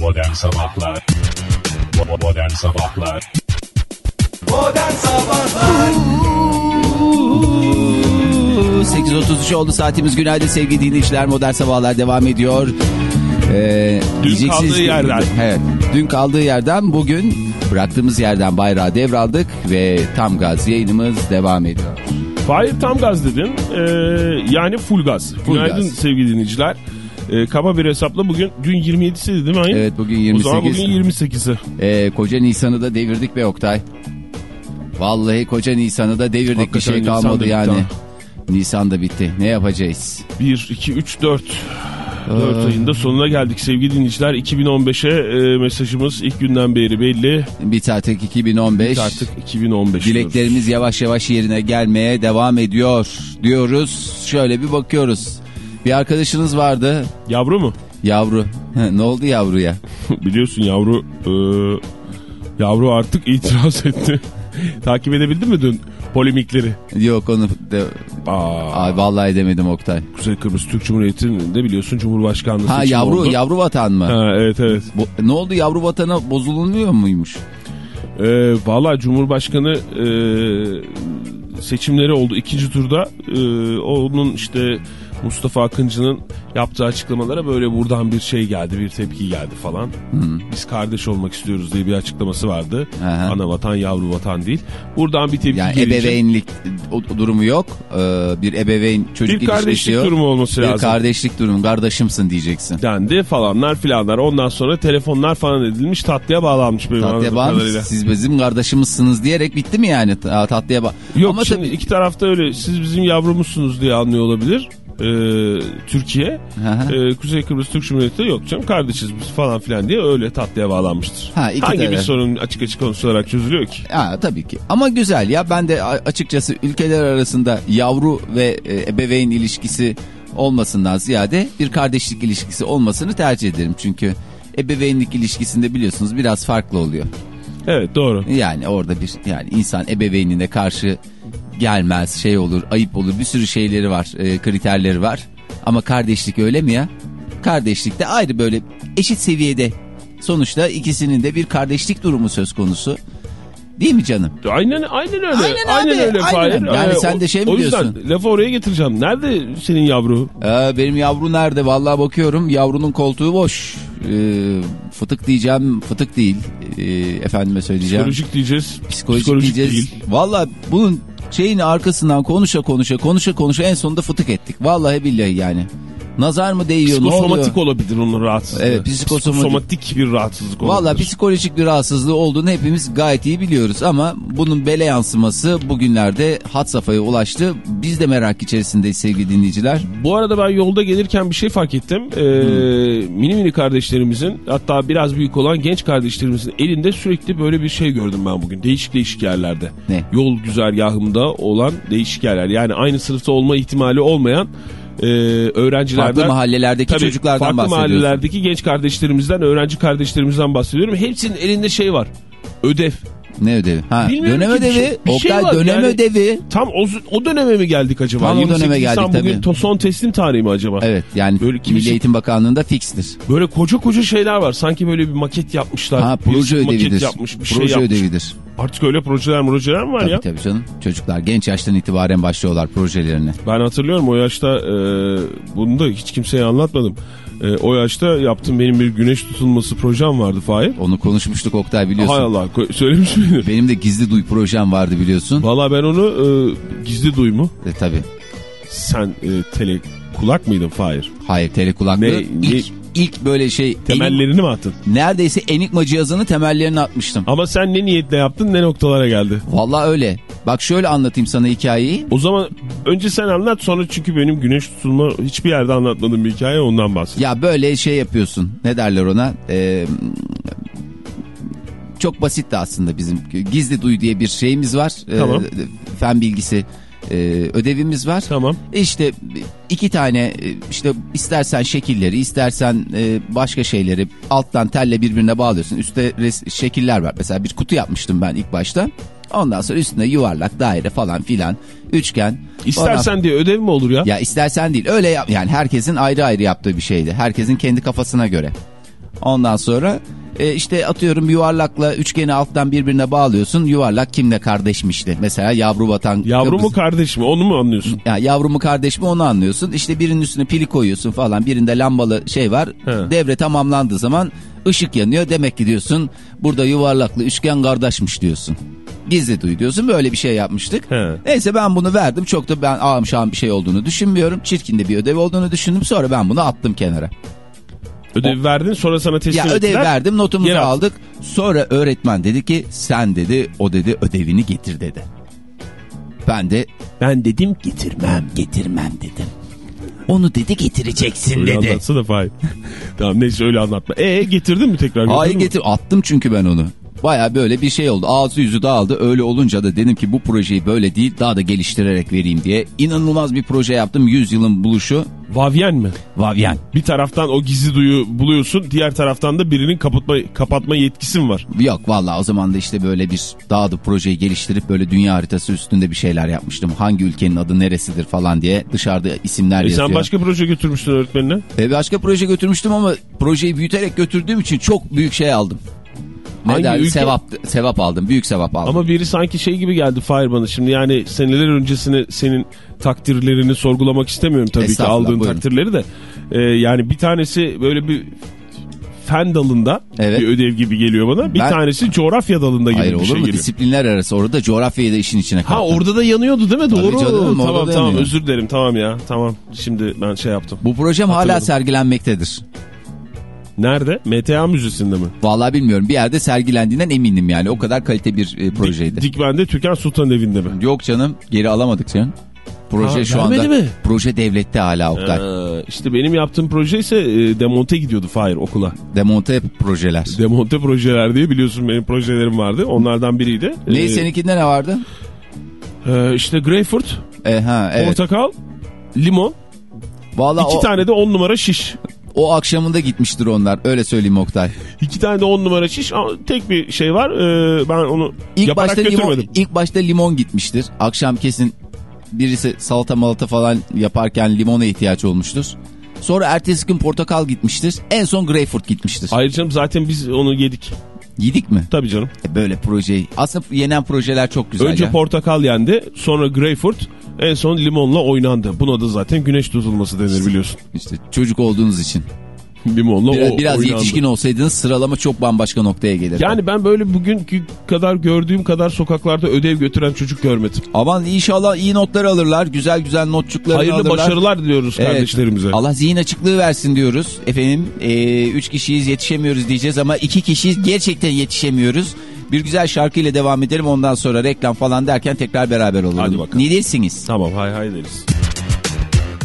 Modern Sabahlar Modern Sabahlar Modern Sabahlar 8.33 oldu saatimiz günaydın sevgili dinleyiciler modern sabahlar devam ediyor. Ee, Dün kaldığı ki- yerden. Evet, dün kaldığı yerden bugün bıraktığımız yerden bayrağı devraldık ve tam gaz yayınımız devam ediyor. Fahir tam gaz dedin. Ee, yani full gaz. Günaydın gaz. sevgili dinleyiciler. Ee, kaba bir hesapla bugün dün 27'siydi değil mi ayın? Evet bugün O 28. zaman bugün 28'i. Ee, koca Nisan'ı da devirdik be Oktay. Vallahi koca Nisan'ı da devirdik bir Hakikaten şey Nisan da kalmadı bitti yani. ha. Nisan da bitti. Ne yapacağız? 1, 2, 3, 4. 4 ayında sonuna geldik sevgili dinleyiciler. 2015'e e, mesajımız ilk günden beri belli. Bir artık 2015. Artık 2015 Dileklerimiz yavaş yavaş yerine gelmeye devam ediyor diyoruz. Şöyle bir bakıyoruz. Bir arkadaşınız vardı. Yavru mu? yavru. ne oldu yavruya? Biliyorsun yavru e, yavru artık itiraz etti. Takip edebildin mi dün polemikleri? Yok onu de, Aa, Ay, vallahi demedim Oktay. Kuzey Kıbrıs Türk Cumhuriyeti'nde biliyorsun Cumhurbaşkanlığı Ha yavru oldu. yavru vatan mı? Ha, evet evet. Bu- ne oldu yavru vatana bozulmuyor muymuş? Ee, Valla Cumhurbaşkanı e, seçimleri oldu ikinci turda. Ee, onun işte Mustafa Akıncı'nın yaptığı açıklamalara böyle buradan bir şey geldi, bir tepki geldi falan. Biz kardeş olmak istiyoruz diye bir açıklaması vardı. Aha. Ana vatan, yavru vatan değil. Buradan bir tepki Yani gelince ebeveynlik o- durumu yok. Ee, bir ebeveyn çocuk bir kardeşlik ilişkisi yok. durumu olması Bir lazım. kardeşlik durumu kardeşimsin diyeceksin. dendi falanlar filanlar. Ondan sonra telefonlar falan edilmiş tatlıya bağlanmış benim Tatlıya kadarıyla. siz bizim kardeşimizsiniz diyerek bitti mi yani Ta- tatlıya bağ. Yok Ama şimdi tabii iki tarafta öyle siz bizim yavrumuzsunuz diye anlıyor olabilir. Ee, Türkiye. Ee, Kuzey Kıbrıs Türk Cumhuriyeti yok canım kardeşiz biz falan filan diye öyle tatlıya bağlanmıştır. Ha, iki Hangi bir taraf. sorun açık açık konuşularak çözülüyor ki? Ha, tabii ki. Ama güzel ya ben de açıkçası ülkeler arasında yavru ve e, ebeveyn ilişkisi olmasından ziyade bir kardeşlik ilişkisi olmasını tercih ederim. Çünkü ebeveynlik ilişkisinde biliyorsunuz biraz farklı oluyor. Evet doğru. Yani orada bir yani insan ebeveynine karşı gelmez şey olur ayıp olur bir sürü şeyleri var e, kriterleri var. Ama kardeşlik öyle mi ya? Kardeşlikte ayrı böyle eşit seviyede sonuçta ikisinin de bir kardeşlik durumu söz konusu. Değil mi canım? Aynen aynen öyle. Aynen abi, öyle aynen. Fahir. Yani Ee, sen de şey mi o, diyorsun? O yüzden lafı oraya getireceğim. Nerede senin yavru? Ee, benim yavru nerede? Vallahi bakıyorum yavrunun koltuğu boş. Ee, fıtık diyeceğim fıtık değil. Ee, efendime söyleyeceğim. Psikolojik diyeceğiz. Psikolojik, diyeceğiz. değil. Valla bunun şeyin arkasından konuşa konuşa konuşa konuşa en sonunda fıtık ettik. Vallahi billahi yani. Nazar mı değiyor ne oluyor? Psikosomatik olabilir onun rahatsızlığı. Evet, psikosomatik. Psikosomatik bir rahatsızlık olabilir. Valla psikolojik bir rahatsızlığı olduğunu hepimiz gayet iyi biliyoruz ama bunun bele yansıması bugünlerde hat safhaya ulaştı. Biz de merak içerisindeyiz sevgili dinleyiciler. Bu arada ben yolda gelirken bir şey fark ettim. Ee, Mini mini kardeşlerimizin hatta biraz büyük olan genç kardeşlerimizin elinde sürekli böyle bir şey gördüm ben bugün. Değişik değişik yerlerde. Ne? Yol güzergahında olan değişik yerler. Yani aynı sınıfta olma ihtimali olmayan e, öğrencilerden. Farklı mahallelerdeki Tabii, çocuklardan farklı bahsediyorsun. mahallelerdeki genç kardeşlerimizden, öğrenci kardeşlerimizden bahsediyorum. Hepsinin elinde şey var. Ödev. Ne ödevi? Ha, Bilmiyorum dönem ki bir ödevi. şey- bir şey Oktay var dönem yani. ödevi. Tam o, o döneme mi geldik acaba? Tam o döneme 28 Nisan geldik bugün tabii. to- son teslim tarihi mi acaba? Evet yani Böyle kimisi- Milli Eğitim Bakanlığı'nda fikstir. Böyle koca koca şeyler var. Sanki böyle bir maket yapmışlar. Ha Birisi proje maket ödevidir. yapmış, bir şey proje yapmış. ödevidir. Artık öyle projeler projeler mi var Tabii ya? tabii canım. Çocuklar genç yaştan itibaren başlıyorlar projelerini. Ben hatırlıyorum o yaşta e, bunu da hiç kimseye anlatmadım. E, o yaşta yaptığım benim bir güneş tutulması projem vardı Fahir. Onu konuşmuştuk Oktay biliyorsun. Hay Allah söylemiş miydim? Benim de gizli duy projem vardı biliyorsun. Valla ben onu e, gizli duymu. E, tabii. Sen e, tele kulak mıydın Fahir? Hayır telekulaklı. Ne- ilk, ilk böyle şey enik- Temellerini mi attın? neredeyse Enigma cihazının temellerini atmıştım. Ama sen ne niyetle yaptın ne noktalara geldi? Vallahi öyle. Bak şöyle anlatayım sana hikayeyi. O zaman önce sen anlat sonra çünkü benim güneş tutulma hiçbir yerde anlatmadığım bir hikaye ondan bahset. Ya böyle şey yapıyorsun. Ne derler ona? Ee, çok basitti aslında bizim. Gizli duy diye bir şeyimiz var. Ee, Tamam. fen bilgisi e, ödevimiz var. Tamam. İşte iki tane e, işte istersen şekilleri istersen e, başka şeyleri alttan telle birbirine bağlıyorsun. Üstte res- şekiller var. Mesela bir kutu yapmıştım ben ilk başta. Ondan sonra üstüne yuvarlak, daire falan filan, üçgen. İstersen diye ödev mi olur ya? Ya istersen değil öyle yap yani herkesin ayrı ayrı yaptığı bir şeydi. Herkesin kendi kafasına göre. Ondan sonra e, işte atıyorum yuvarlakla üçgeni alttan birbirine bağlıyorsun. Yuvarlak kimle kardeşmişti? Mesela yavru vatan. Yavru mu kardeş mi onu mu anlıyorsun? ya yavru mu kardeş mi onu anlıyorsun. İşte birinin üstüne pili koyuyorsun falan. Birinde lambalı şey var. He. Devre tamamlandığı zaman ışık yanıyor. Demek ki diyorsun burada yuvarlaklı üçgen kardeşmiş diyorsun. Gizli duy diyorsun. Böyle bir şey yapmıştık. He. Neyse ben bunu verdim. Çok da ben ağım şahım bir şey olduğunu düşünmüyorum. Çirkin de bir ödev olduğunu düşündüm. Sonra ben bunu attım kenara. Ödevi verdin sonra sana teslim Ya ödev ettiler. verdim notumuzu aldık. Sonra öğretmen dedi ki sen dedi o dedi ödevini getir dedi. Ben de Ben dedim getirmem. getirmem dedim. Onu dedi getireceksin Öyle dedi. anlatsana Fahir. tamam neyse öyle anlatma. E getirdin mi tekrar? Hayır getir attım çünkü ben onu. Baya böyle bir şey oldu. Ağzı yüzü dağıldı. Öyle olunca da dedim ki bu projeyi böyle değil daha da geliştirerek vereyim diye. İnanılmaz bir proje yaptım. 100 yılın buluşu. Vavyen mi? Vavyen. Bir taraftan o gizli duyu buluyorsun. Diğer taraftan da birinin kapatma, kapatma yetkisi mi var? Yok vallahi o zaman da işte böyle bir daha da projeyi geliştirip böyle dünya haritası üstünde bir şeyler yapmıştım. Hangi ülkenin adı neresidir falan diye dışarıda isimler E yazıyor. sen başka proje götürmüştün öğretmenine. E, başka proje götürmüştüm ama projeyi büyüterek götürdüğüm için çok büyük şey aldım. Ne Hangi ülke? Sevap, sevap aldım. Büyük sevap aldım. Ama biri sanki şey gibi geldi Fahir bana şimdi yani seneler öncesini senin takdirlerini sorgulamak istemiyorum tabii ki aldığın buyurun. takdirleri de. Ee, yani bir tanesi böyle bir fen dalında Evet. bir ödev gibi geliyor bana. Bir Ben- tanesi coğrafya dalında gibi Hayır bir olur şey mu? geliyor. Disiplinler arası orada coğrafyayı da işin içine kattım. Ha orada da yanıyordu değil mi? Tabii Doğru. canım, tamam tamam yanıyor. özür dilerim tamam ya. Tamam şimdi ben şey yaptım. Bu projem hala sergilenmektedir. Nerede? MTA Müzesi'nde mi? Vallahi bilmiyorum. Bir yerde sergilendiğinden eminim yani. O kadar kalite bir e, projeydi. Dikmen'de Türkan Sultan evinde mi? Yok canım geri alamadık canım. Proje Ha, şu anda. mi? Proje devlette hala Oktay. Ee, işte benim yaptığım proje ise e, demonte gidiyordu Fahir okula. Demonte projeler. Demonte projeler diye biliyorsun benim projelerim vardı. Onlardan biriydi. Ne Ee, seninkinde ne vardı? e, işte Greyfurt, E, ha, evet. portakal, limon, Vallahi iki o, tane de on numara şiş. O akşamında gitmiştir onlar. Öyle söyleyeyim Oktay. İki tane de on numara şiş. Tek bir şey var. e, ben onu İlk yaparak başta limon, götürmedim. ilk başta limon gitmiştir. Akşam kesin birisi salata malata falan yaparken limona ihtiyaç olmuştur. Sonra ertesi gün portakal gitmiştir. En son greyfurt gitmiştir. Hayır canım zaten biz onu yedik. Yedik mi? Tabii canım. E, Böyle projeyi. Aslında yenen projeler çok güzel Önce ya. portakal yendi. Sonra Greyfurt. En son limonla oynandı. Buna da zaten güneş tutulması denir biliyorsun. İşte çocuk olduğunuz için. Limonla Biraz, o biraz oynandı. yetişkin olsaydınız sıralama çok bambaşka noktaya gelirdi. Yani ben böyle bugünkü kadar gördüğüm kadar sokaklarda ödev götüren çocuk görmedim. Aman inşallah iyi notlar alırlar. Güzel güzel notçuklarını Hayırlı alırlar. başarılar diliyoruz Evet. kardeşlerimize. Allah zihin açıklığı versin diyoruz. Efendim e, üç kişiyiz yetişemiyoruz diyeceğiz ama iki kişiyiz gerçekten yetişemiyoruz. Bir güzel şarkıyla devam edelim ondan sonra reklam falan derken tekrar beraber olalım. Hadi bakalım. Ne dersiniz? Tamam hay hay deriz.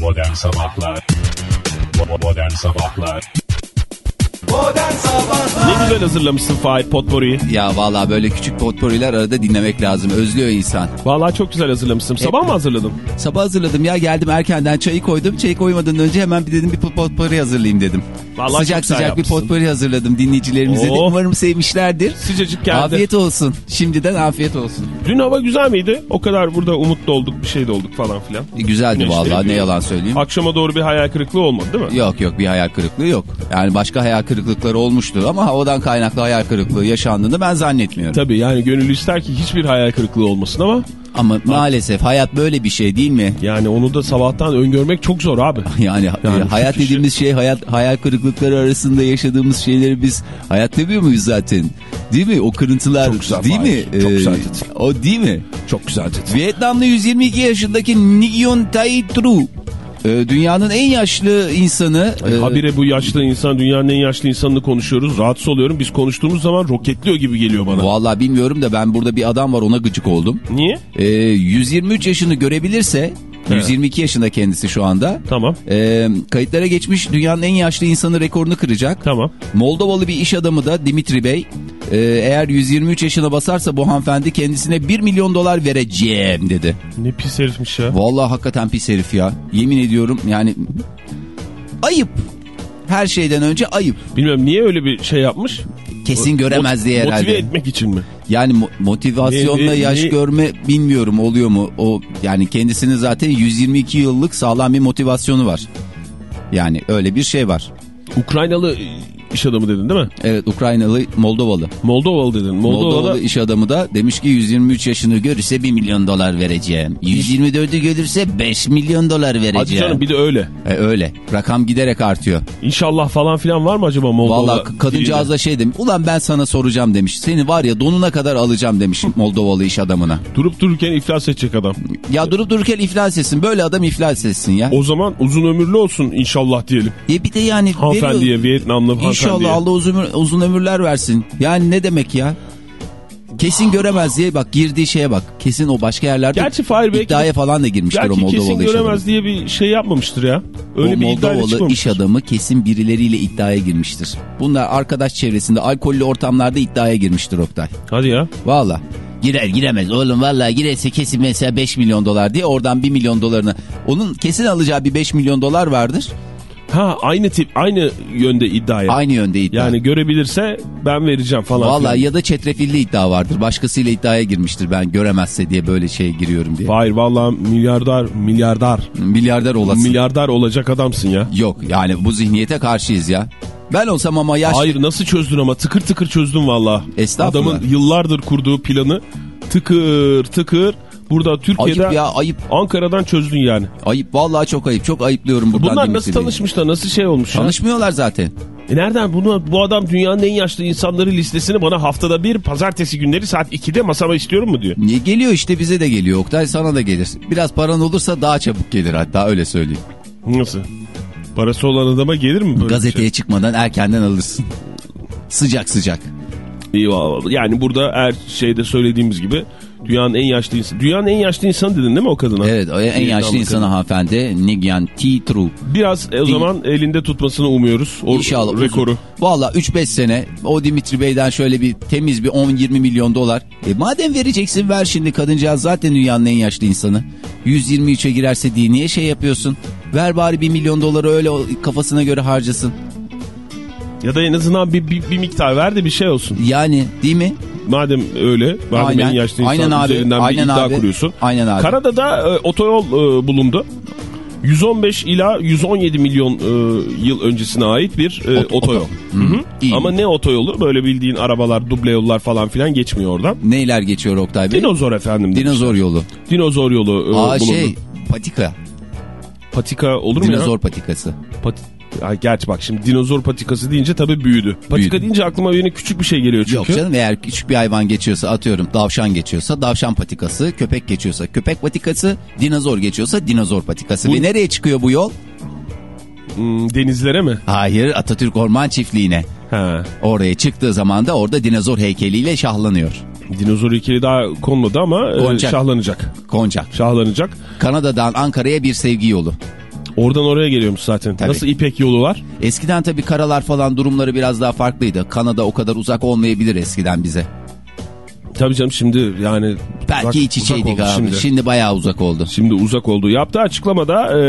Modern Sabahlar Bo- Modern Sabahlar Modern Sabahlar Ne güzel hazırlamışsın Fahir Potpourri'yi. Ya vallahi böyle küçük potporiler arada dinlemek lazım. Özlüyor insan. Vallahi çok güzel hazırlamışsın. Sabah mı hazırladın? Sabah hazırladım ya geldim erkenden çayı koydum. Çayı koymadan önce hemen bir dedim bir potpori hazırlayayım dedim. Vallahi sıcak sıcak bir yapmışsın. potpori hazırladım dinleyicilerimize de. Oh. Umarım sevmişlerdir. Sıcacık geldi. Afiyet olsun. Şimdiden afiyet olsun. Dün hava güzel miydi? O kadar burada umutlu olduk bir şey de olduk falan filan. E, Güzeldi Güneşli vallahi bir- ne yalan söyleyeyim. Akşama doğru bir hayal kırıklığı olmadı değil mi? Yok yok bir hayal kırıklığı yok. Yani başka hayal kırıklıkları olmuştu ama havadan kaynaklı hayal kırıklığı yaşandığını ben zannetmiyorum. Tabii yani gönül ister ki hiçbir hayal kırıklığı olmasın ama Ama maalesef hayat böyle bir şey değil mi? yani onu da sabahtan öngörmek çok zor abi. Yani, Yani e, hayat şu kişi- dediğimiz şey hayat hayal kırıklıkları arasında yaşadığımız şeyleri biz hayat demiyor muyuz zaten? Değil mi? O kırıntılar Çok güzel, değil mi? Çok Ee, güzel dedin. O değil mi? Çok güzel dedin. Vietnamlı 122 yaşındaki Nguyen Tai Tru dünyanın en yaşlı insanı. e, Habire bu yaşlı insan dünyanın en yaşlı insanını konuşuyoruz. Rahatsız oluyorum. Biz konuştuğumuz zaman roketliyor gibi geliyor bana. Vallahi bilmiyorum da ben burada bir adam var ona gıcık oldum. Niye? E, 123 yaşını görebilirse Evet. 122 yaşında kendisi şu anda. Tamam. E, kayıtlara geçmiş dünyanın en yaşlı insanı rekorunu kıracak. Tamam. Moldovalı bir iş adamı da Dimitri Bey e, eğer 123 yaşına basarsa bu hanımefendi kendisine 1 milyon dolar vereceğim dedi. Ne pis herifmiş ya. Vallahi hakikaten pis herif ya. Yemin ediyorum yani ayıp. Her şeyden önce ayıp. Bilmiyorum niye öyle bir şey yapmış? Kesin göremez diye herhalde. Motive etmek için mi? Yani mo- motivasyonla Ne- ne- yaş ne- görme bilmiyorum oluyor mu? O yani kendisinin zaten 122 yıllık sağlam bir motivasyonu var. Yani öyle bir şey var. Ukraynalı iş adamı dedin değil mi? Evet Ukraynalı Moldovalı. Moldovalı dedin. Moldova'da Moldovalı iş adamı da demiş ki 123 yaşını görürse 1 milyon dolar vereceğim. 124'ü görürse 5 milyon dolar vereceğim. Hadi canım bir de öyle. E, öyle. Rakam giderek artıyor. İnşallah falan filan var mı acaba Moldova? Vallahi kadıncağız da şey demiş. Ulan ben sana soracağım demiş. Seni var ya donuna kadar alacağım demiş Moldovalı iş adamına. Durup dururken iflas edecek adam. Ya durup dururken iflas etsin. Böyle adam iflas etsin ya. O zaman uzun ömürlü olsun inşallah diyelim. Ya bir de yani. Hanımefendiye, Vietnamlı hanımefendiye. İnşallah Allah uzun, ömür- uzun ömürler versin. Yani ne demek ya? Kesin göremez diye bak girdiği şeye bak. Kesin o başka yerlerde Gerçi Fahir belki iddiaya falan da girmiştir o Gerçi Moldovalı kesin adamı. göremez diye bir şey yapmamıştır ya. Öyle o bir Moldovalı iş adamı kesin birileriyle iddiaya girmiştir. Bunlar arkadaş çevresinde alkollü ortamlarda iddiaya girmiştir Oktay. Hadi ya. Valla. Girer giremez oğlum valla girerse kesin mesela 5 milyon dolar diye oradan 1 milyon dolarını. Onun kesin alacağı bir 5 milyon dolar vardır. Ha aynı tip aynı yönde iddiaya. Aynı yönde iddia. Yani görebilirse ben vereceğim falan. Valla ya da çetrefilli iddia vardır. Başkasıyla iddiaya girmiştir ben göremezse diye böyle şeye giriyorum diye. Hayır valla milyardar milyardar Milyarder olasın. milyardar olacak adamsın ya. Yok yani bu zihniyete karşıyız ya. Ben olsam ama yaşlı... Hayır nasıl çözdün ama tıkır tıkır çözdün valla. Estağfurullah. Adamın yıllardır kurduğu planı tıkır tıkır burada Türkiye'de Ayıp ya ayıp. Ankara'dan çözdün yani. Ayıp vallahi çok ayıp. Çok ayıplıyorum buradan. Bunlar nasıl tanışmışlar nasıl şey olmuş? Tanışmıyorlar zaten. E nereden bunu bu adam dünyanın en yaşlı insanları listesini bana haftada bir pazartesi günleri saat 2'de masama istiyorum mu diyor. Niye geliyor işte bize de geliyor Oktay sana da gelir. Biraz paran olursa daha çabuk gelir hatta öyle söyleyeyim. Nasıl? Parası olan adama gelir mi böyle Gazeteye çıkmadan erkenden alırsın. Sıcak sıcak. şey? İyi valla. Yani burada her şeyde söylediğimiz gibi dünyanın en yaşlı insanı. Dünyanın en yaşlı insanı dedin değil mi o kadına? Evet en Vietnamlı yaşlı insanı hanımefendi Nigyan T. True. Biraz e, o zaman elinde tutmasını umuyoruz. O İnşallah. rekoru. Valla 3-5 sene o Dimitri Bey'den şöyle bir temiz bir 10-20 milyon dolar. E madem vereceksin ver şimdi kadıncağız zaten dünyanın en yaşlı insanı. 123'e girerse diye niye şey yapıyorsun? Ver bari 1 milyon doları öyle kafasına göre harcasın. Ya da en azından bir, bir, bir miktar ver de bir şey olsun. Yani değil mi? Madem öyle, madem Aynen. en yaşlı insan Aynen abi. üzerinden Aynen bir iddia abi. kuruyorsun. Aynen abi. Kanada'da e, otoyol e, bulundu. 115 ila 117 milyon e, yıl öncesine ait bir e, Ot- otoyol. oto. Hı hı. İyi. Ama ne otoyolu? Böyle bildiğin arabalar, duble yollar falan filan geçmiyor oradan. Neyler geçiyor Oktay Bey? Dinozor efendim. Dinozor yolu. Dinozor yolu e, Aa bulundu. şey patika. Patika olur mu Dinozor ya? patikası. Pat Ay, gerçi bak şimdi dinozor patikası deyince tabii büyüdü. Patika Büyüdü. deyince aklıma yine küçük bir şey geliyor çünkü. Yok canım eğer küçük bir hayvan geçiyorsa atıyorum davşan geçiyorsa davşan patikası, köpek geçiyorsa köpek patikası, dinozor geçiyorsa dinozor patikası. Bu- Ve nereye çıkıyor bu yol? Hmm, denizlere mi? Hayır Atatürk Orman Çiftliği'ne. He. Oraya çıktığı zaman da orada dinozor heykeliyle şahlanıyor. Dinozor heykeli daha konmadı ama e, Konacak. şahlanacak. Koncak. Şahlanacak. Kanada'dan Ankara'ya bir sevgi yolu. Oradan oraya geliyormuş zaten. Tabii. Nasıl İpek yolu var? Eskiden tabii karalar falan durumları biraz daha farklıydı. Kanada o kadar uzak olmayabilir eskiden bize. Tabii canım şimdi yani Belki uzak- iç içeydik abi. Şimdi. Şimdi. bayağı uzak oldu. Şimdi uzak oldu. Yaptığı açıklamada e,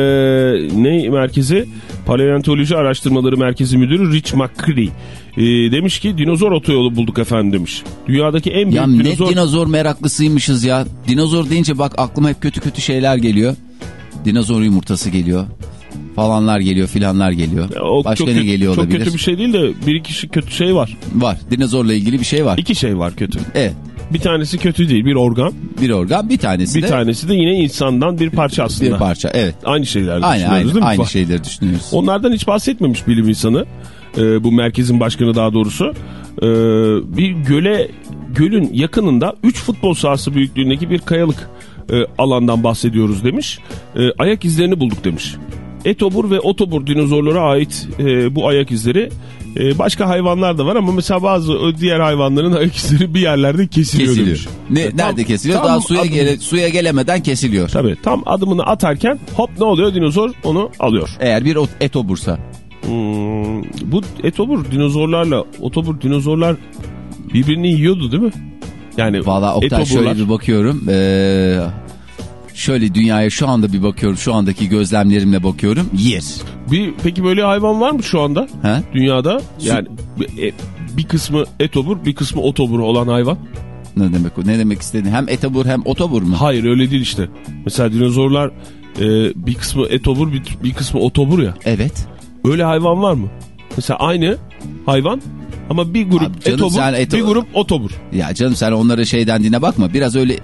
ne merkezi? Paleontoloji Araştırmaları Merkezi Müdürü Rich McCree e, demiş ki dinozor otoyolu bulduk efendim demiş. Dünyadaki en büyük Ya ne dinozor... dinozor meraklısıymışız ya. Dinozor deyince bak aklıma hep kötü kötü şeyler geliyor. Dinozor yumurtası geliyor. Falanlar geliyor filanlar geliyor. Ya o Başka çok ne kötü- geliyor Çok olabilir? kötü bir şey değil de bir iki şey- kötü şey var. Var. Dinozorla ilgili bir şey var. İki şey var kötü. Evet. Bir tanesi kötü değil bir organ. Bir organ bir tanesi Bir de tanesi de yine insandan bir parça aslında. bir parça. Evet. Aynı şeyler Aynı düşünüyoruz aynı değil mi? aynı şeyleri düşünüyoruz. Onlardan hiç bahsetmemiş bilim insanı. Ee, bu merkezin başkanı daha doğrusu. Ee, bir göle gölün yakınında 3 futbol sahası büyüklüğündeki bir kayalık e, alandan bahsediyoruz demiş. E, ayak izlerini bulduk demiş. Etobur ve otobur dinozorlara ait e, bu ayak izleri e, başka hayvanlar da var ama mesela bazı o diğer hayvanların ayak izleri bir yerlerde kesiliyor, kesiliyor. demiş. Ne, E, tam- nerede kesiliyor? tam Daha suya adım- gele, suya gelemeden kesiliyor. Tabii tam adımını atarken hop ne oluyor dinozor onu alıyor. Eğer bir etobursa. Hmm, bu etobur dinozorlarla otobur dinozorlar birbirini yiyordu değil mi? Yani Valla Oktay etoburlar- şöyle bir bakıyorum. Ee, şöyle dünyaya şu anda bir bakıyorum. Şu andaki gözlemlerimle bakıyorum. Yer. Bir, peki böyle hayvan var mı şu anda Ha? dünyada? Yani bir- e, bir kısmı etobur bir kısmı otobur olan hayvan. Ne demek o? Ne demek istedin? Hem etobur hem otobur mu? Hayır öyle değil işte. Mesela dinozorlar e, bir kısmı etobur bir, bir kısmı otobur ya. Evet. Öyle hayvan var mı? Mesela aynı hayvan ama bir grup Abi canım etobur, sen eto- bir grup otobur. Ya canım sen onlara şeyden dine bakma. Biraz öyle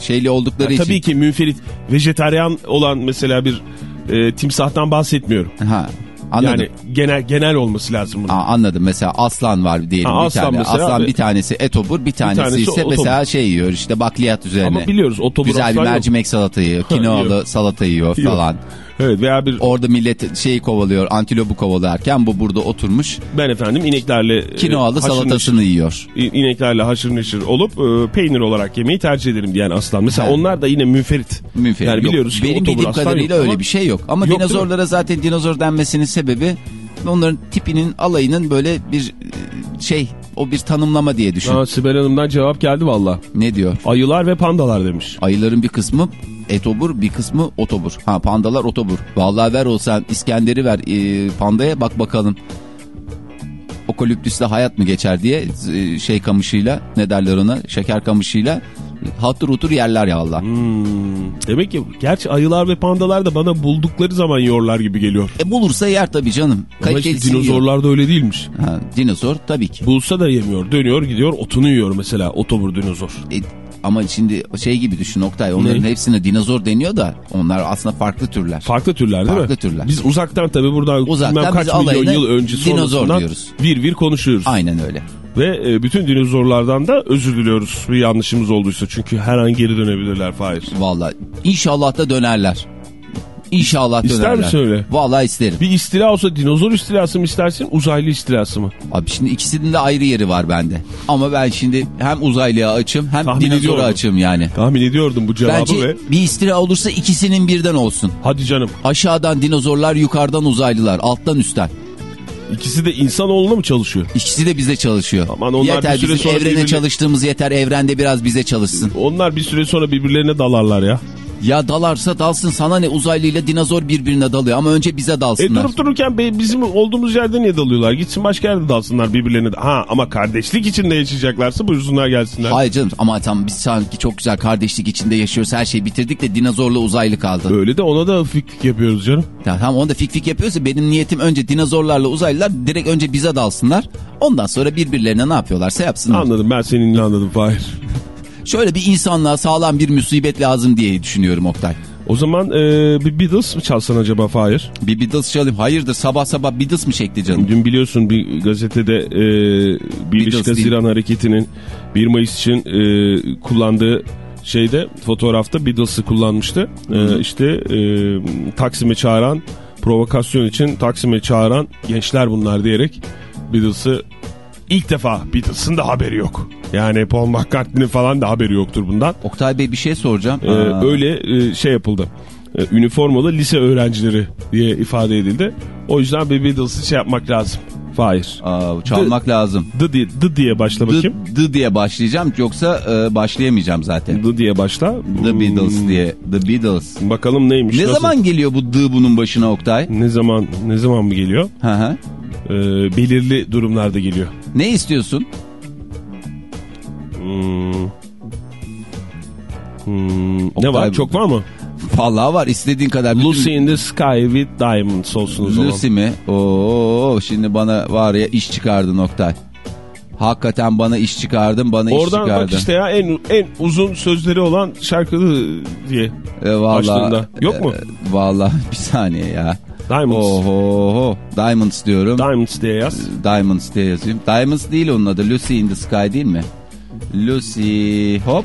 şeyli oldukları Ya için. tabii ki münferit vejetaryen olan mesela bir e, timsahtan bahsetmiyorum. Ha, anladım. Yani genel genel olması lazım bunun. Aa, anladım. Mesela aslan var diyelim Ha, bir aslan tane. mesela aslan bir tanesi etobur, bir tanesi, tanesi ise otobur. mesela şey yiyor işte bakliyat üzerine. Ama biliyoruz otobur Güzel bir aslan yok. mercimek salata yiyor, kinoalı salata yiyor Yok. Evet veya bir Orada millet şeyi kovalıyor, antilopu kovalarken bu burada oturmuş ben efendim ineklerle e, kinoalı haşır salatasını yiyor. neşir- ineklerle haşır neşir olup e, peynir olarak yemeyi tercih ederim diyen aslan. Mesela He. onlar da yine münferit. Münferit. Yani Yok, biliyoruz ki Benim bildiğim kadarıyla yok öyle ama- bir şey yok. Ama Yok, dinozorlara zaten dinozor denmesinin sebebi onların tipinin alayının böyle bir e, şey o bir tanımlama diye düşün. Aa, Sibel Hanım'dan cevap geldi valla. Ne diyor? Ayılar ve pandalar demiş. Ayıların bir kısmı etobur bir kısmı otobur. Ha pandalar otobur. Vallahi ver olsan İskender'i ver e, pandaya bak bakalım. Okolüptüste hayat mı geçer diye e, şey kamışıyla ne derler ona şeker kamışıyla hatır otur yerler ya Allah. Hmm, demek ki gerçi ayılar ve pandalar da bana buldukları zaman yiyorlar gibi geliyor. E bulursa yer tabii canım. Ama işte dinozorlar da öyle değilmiş. Ha, dinozor tabii ki. Bulsa da yemiyor. Dönüyor gidiyor otunu yiyor mesela otobur dinozor. E, ama şimdi şey gibi düşün Oktay onların Ne? hepsine dinozor deniyor da onlar aslında farklı türler. Farklı türler değil mi? Farklı türler. Biz uzaktan tabii buradan Uzaktan kaç milyon yıl önce dinozor diyoruz. vir vir konuşuyoruz. Aynen öyle. Ve e, bütün dinozorlardan da özür diliyoruz bir yanlışımız olduysa. Çünkü her an geri dönebilirler Fahir. Vallahi inşallah da dönerler. İnşallah İster dönerler. misin öyle? Vallahi isterim. Bir istila olsa dinozor istilası mı istersin uzaylı istilası mı? Abi şimdi ikisinin de ayrı yeri var bende. Ama ben şimdi hem uzaylıya açım hem Tahmin dinozora açım yani. Tahmin ediyordum bu cevabı Bence ve bir istila olursa ikisinin birden olsun. hadi canım Aşağıdan dinozorlar, yukarıdan uzaylılar, alttan üstten. İkisi de insanoğluna mı çalışıyor? İkisi de bize çalışıyor. Aman onlar yeter bir süre bizim sonra evrene birbirine- çalıştığımız yeter. Evrende biraz bize çalışsın. Onlar bir süre sonra birbirlerine dalarlar ya. Ya dalarsa dalsın sana ne uzaylıyla dinozor birbirine dalıyor ama önce bize E dalsınlar. durup dururken bizim olduğumuz yerde niye dalıyorlar? Gitsin başka yerde dalsınlar birbirlerine. Ha ama kardeşlik içinde yaşayacaklarsa buyursunlar gelsinler. Hayır canım ama tamam biz sanki çok güzel kardeşlik içinde yaşıyoruz her şeyi bitirdik de dinozorla uzaylı kaldı. Öyle de ona da fikrik yapıyoruz canım. Ya tamam onu da fik fik yapıyorsa benim niyetim önce dinozorlarla uzaylılar direkt önce bize dalsınlar. Ondan sonra birbirlerine ne yapıyorlarsa yapsınlar. Anladım ben seninle anladım Fahir. Şöyle bir insanlığa sağlam bir musibet lazım diye düşünüyorum Oktay. O zaman e, bir Beatles mı çalsan acaba Fahir? Bir Beatles çalayım. Hayırdır sabah sabah Beatles mı çekti canım? Dün biliyorsun bir gazetede e, Birleşik Haziran Hareketi'nin 1 Mayıs için e, kullandığı şeyde fotoğrafta Beatles'ı kullanmıştı. E, işte e, Taksim'e çağıran provokasyon için Taksim'e çağıran gençler bunlar diyerek Beatles'ı ilk defa Beatles'ın da haberi yok. Yani Paul McCartney'nin falan da haberi yoktur bundan. Oktay Bey bir şey soracağım. E, Aa, öyle e, şey yapıldı. E, üniformalı lise öğrencileri diye ifade edildi. O yüzden bir Beatles'ı şey yapmak lazım. Fahir. aa, çalmak lazım. D diye, D diye başla bakayım. the diye başlayacağım yoksa e, başlayamayacağım zaten. D diye başla. The Beatles diye. The Beatles. Bakalım neymiş. Ne nasıl? zaman geliyor bu the bunun başına Oktay? Ne zaman ne zaman mı geliyor? Hı hı. Ee, belirli durumlarda geliyor. Ne istiyorsun? Hmm. Hmm, Ne var? Çok var mı? Vallahi var istediğin kadar. Lucy in the Sky with Diamonds olsun o zaman. Lucy mi? Oo şimdi bana var ya iş çıkardın Oktay. Hakikaten bana iş çıkardın, bana iş Oradan çıkardın. bak işte ya en en uzun sözleri olan şarkı diye. E, vallahi, başlığında. Yok mu? e, vallahi bir saniye ya. Diamonds. Oho, Diamonds diyorum. Diamonds diye yaz. Diamonds diye yazayım. Diamonds değil onun adı. Lucy in the Sky değil mi? Lucy hop.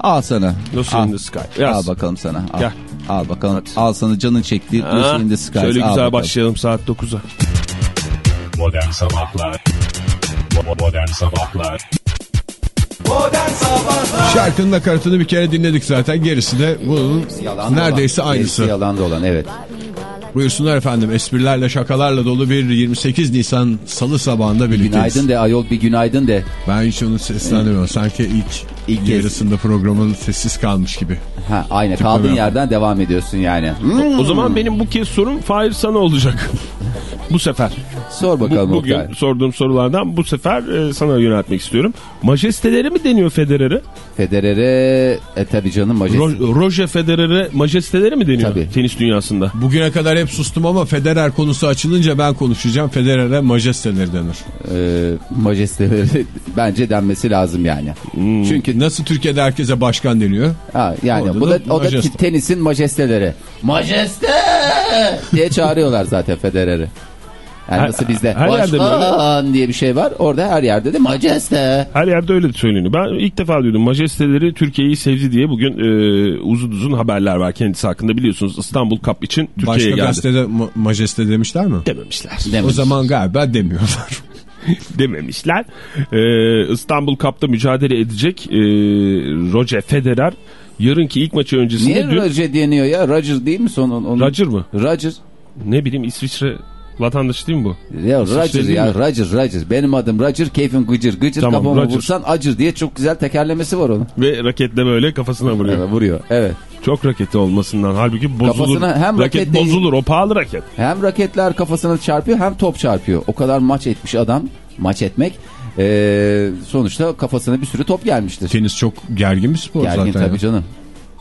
Al sana. Lucy al. in the Sky. Yaz. Al bakalım sana. Al, Gel. al bakalım. Hadi. Al sana canın çekti. Ha, Lucy in the Sky. Şöyle Al güzel bakalım. başlayalım saat 9'a. Modern Sabahlar Modern Sabahlar Modern Sabahlar Şarkının nakaratını bir kere dinledik zaten. Gerisi de bunun Yalan neredeyse olan. aynısı. Gerisi yalan da olan evet. Buyursunlar efendim. Esprilerle şakalarla dolu bir 28 Nisan Salı sabahında birlikteyiz. Günaydın de ayol bir günaydın de. Ben hiç onu seslenemiyorum. Sanki ilk, İlk ilk kez. yarısında programın sessiz kalmış gibi. Ha, aynı kaldığın Tipleme. yerden devam ediyorsun yani. O zaman benim bu kez sorum Fahir sana olacak. bu sefer. Sor Bu- bakalım bugün Oktay. sorduğum sorulardan bu sefer e, sana yöneltmek istiyorum. Majesteleri mi deniyor Federer'e? Federer'e e tabi canım majeste. Ro- Roger Federer'e majesteleri mi deniyor Tabii. tenis dünyasında? Bugüne kadar hep sustum ama Federer konusu açılınca ben konuşacağım. Federer'e majesteleri denir. e, majesteleri bence denmesi lazım yani. Hmm. Çünkü Nasıl Türkiye'de herkese başkan deniyor? ha, yani Orada bu da, da o da tenisin majesteleri. Majeste diye çağırıyorlar zaten Federer'i. Yani Her- nasıl bizde her başkan diye bir şey var. Orada her yerde de majeste. Her yerde öyle söyleniyor. Ben ilk defa duydum. Majesteleri Türkiye'yi sevdi diye bugün e, uzun uzun haberler var kendisi hakkında. Biliyorsunuz İstanbul Cup için Başka Türkiye'ye geldi. gazetede ma- majeste demişler mi? Dememişler. Demiş. O zaman galiba demiyorlar. Dememişler. E, İstanbul Cup'ta mücadele edecek e, Roger Federer yarınki ilk maçı öncesinde Niye dün... Roger deniyor ya? Roger değil mi sonun? Onun... Roger mı? Roger. Ne bileyim İsviçre vatandaşı değil mi bu? Ya İsviçre Roger değil ya mi? Roger Roger. Benim adım Roger, keyfin gıcır. Gıcır Tamam, kafama Roger. vursan acır diye çok güzel tekerlemesi var onun. Ve raketle böyle kafasına vuruyor. Evet, vuruyor. Evet. Çok raketi olmasından. Halbuki bozulur. Kafasına hem raket raket değil- bozulur. O pahalı raket. Hem raketler kafasına çarpıyor hem top çarpıyor. O kadar maç etmiş adam. Maç etmek. Ee, sonuçta kafasına bir sürü top gelmiştir. Tenis çok gergin bir spor Gergin zaten. tabii ya. canım.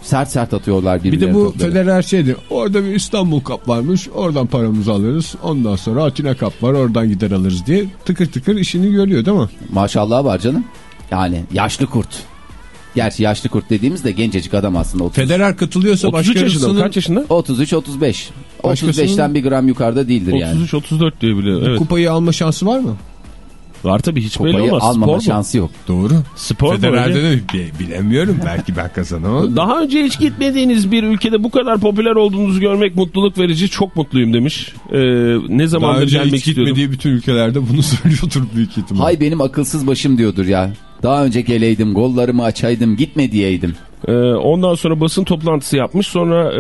Sert sert atıyorlar Bir birbirlerine de bu topları. Federer şeydi. Orada bir İstanbul Cup varmış. Oradan paramızı alırız. Ondan sonra Atina Cup var. Oradan gider alırız diye tıkır tıkır işini görüyor değil mi? Maşallah var canım. Yani yaşlı kurt. Gerçi yaşlı kurt dediğimizde gencecik adam aslında. 30, Federer katılıyorsa 33 yaşında. Kaç yaşında? 33-35. Başkasının- 35'ten bir gram yukarıda değildir yani. 33-34 diye biliyor. Evet. kupayı alma şansı var mı? Var tabii hiç belli Kupayı olmaz. almama Spor mu? şansı yok. Doğru. Spor mu Federer'de öyle? de bi- bilemiyorum. Belki ben kazanamam. Daha önce hiç gitmediğiniz bir ülkede bu kadar popüler olduğunuzu görmek mutluluk verici. Çok mutluyum demiş. Ee, ne Daha zamandır önce gelmek hiç istiyordum. gitmediği bütün ülkelerde bunu söylüyordur büyük ihtimal. Hay benim akılsız başım diyordur ya. Daha önce geleydim, gollarımı açaydım, gitme diyeydim. Ee, ondan sonra basın toplantısı yapmış. Sonra e,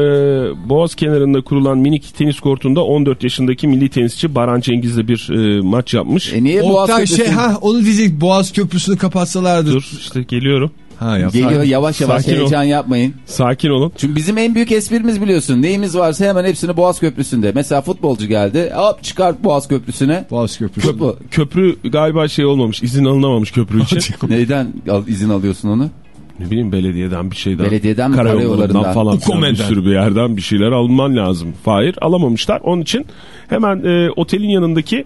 Boğaz kenarında kurulan minik tenis kortunda 14 yaşındaki milli tenisçi Baran Cengiz'le bir e, maç yapmış. E niye Boğaz Oktay şey Köprüsü- ha onu diyecek Boğaz Köprüsü'nü kapatsalardı. Dur işte geliyorum. Ha yap. Geliyor yavaş yavaş Sakin ol. heyecan yapmayın. Sakin olun. Çünkü bizim en büyük esprimiz biliyorsun. Neyimiz varsa hemen hepsini Boğaz Köprüsü'nde. Mesela futbolcu geldi. Hop çıkar Boğaz Köprüsü'ne. Boğaz Köprüsü. Köprü. Köprü galiba şey olmamış. izin alınamamış köprü için. Neyden al- izin alıyorsun onu? ne bileyim belediyeden bir şeyden. Belediyeden mi, Karayollarından falan filan bir Ukome'den. sürü bir yerden bir şeyler alman lazım. Hayır alamamışlar. Onun için hemen e, otelin yanındaki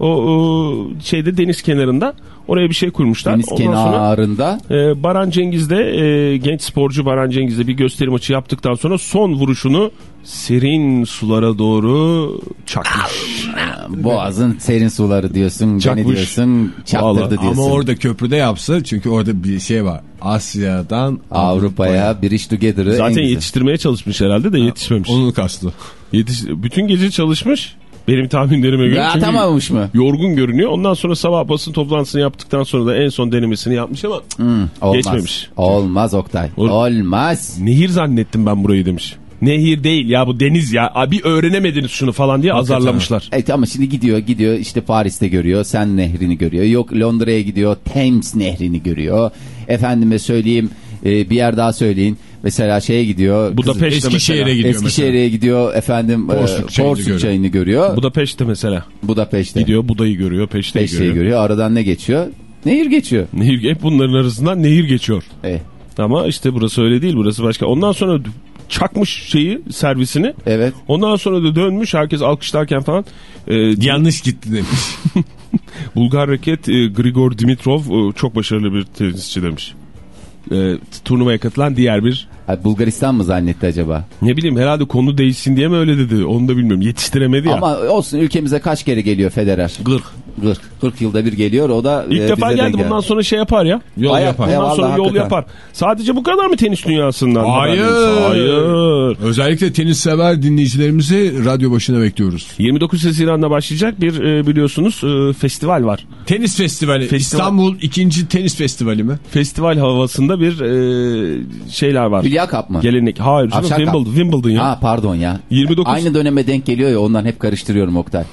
o, o şeyde deniz kenarında oraya bir şey kurmuşlar. Deniz Ondan sonra kenarında. e, Baran Cengiz de e, genç sporcu Baran Cengiz de bir gösteri maçı yaptıktan sonra son vuruşunu serin sulara doğru çakmış. Boğaz'ın serin suları diyorsun. Beni Çakmış. diyorsun. Çaktırdı Vallahi. diyorsun. Ama orada köprüde yapsa çünkü orada bir şey var. Asya'dan Avrupa'ya Bridge Together'ı en Zaten yetiştirmeye çalışmış herhalde de yetişmemiş. Onun kastı. Yetiş bütün gece çalışmış. Benim tahminlerime göre. Tamammış mı? Yorgun görünüyor. Ondan sonra sabah basın toplantısını yaptıktan sonra da en son denemesini yapmış ama Hmm, olmaz. Geçmemiş. Olmaz Oktay. Olur. Olmaz. nehir zannettim ben burayı demiş. Nehir değil ya bu deniz ya. Abi öğrenemediniz şunu falan diye Hakikaten. azarlamışlar. Evet ama şimdi gidiyor gidiyor işte Paris'te görüyor Sen nehrini görüyor. Yok Londra'ya gidiyor Thames nehrini görüyor. Efendime söyleyeyim e, bir yer daha söyleyin. Mesela şeye gidiyor. Budapeşte Eskişehir'e gidiyor Eskişehir'e gidiyor efendim Porsuk e, çayını Porsuk görüyor. çayını görüyor. Budapeşte mesela. Budapeşte. Gidiyor Buda'yı görüyor, Peşte'yi Peşte'yi görüyor. görüyor. Aradan ne geçiyor? Nehir geçiyor. Nehir, hep bunların arasından nehir geçiyor. E, Ama işte burası öyle değil burası başka. Ondan sonra çakmış şeyi servisini. evet. Ondan sonra da dönmüş herkes alkışlarken falan. E, Yanlış gitti demiş. Bulgar raket e, Grigor Dimitrov e, çok başarılı bir tenisçi demiş. E, turnuvaya katılan diğer bir Bulgaristan mı zannetti acaba? ne bileyim herhalde konu değişsin diye mi öyle dedi onu da bilmiyorum yetiştiremedi ya. Ama olsun ülkemize kaç kere geliyor Federer? 40. 40. 40 yılda bir geliyor o da İlk e, defa geldi denk bundan sonra şey yapar ya. Yol Bayağı- yapar. Bundan sonra vallahi yol hakikaten. yapar. Sadece bu kadar mı tenis dünyasından? Hayır. Hayır. Özellikle tenis sever dinleyicilerimizi radyo başına bekliyoruz. 29 Haziran'da başlayacak bir e, biliyorsunuz e, festival var. Tenis festivali. Festival. İstanbul ikinci tenis festivali mi? Festival havasında bir e, şeyler var. Hülya Cup mı? Gelenek. Hayır Wimbledon. Wimbledon ya. Ha pardon ya. 29 Aynı döneme denk geliyor ya ondan hep karıştırıyorum Oktay.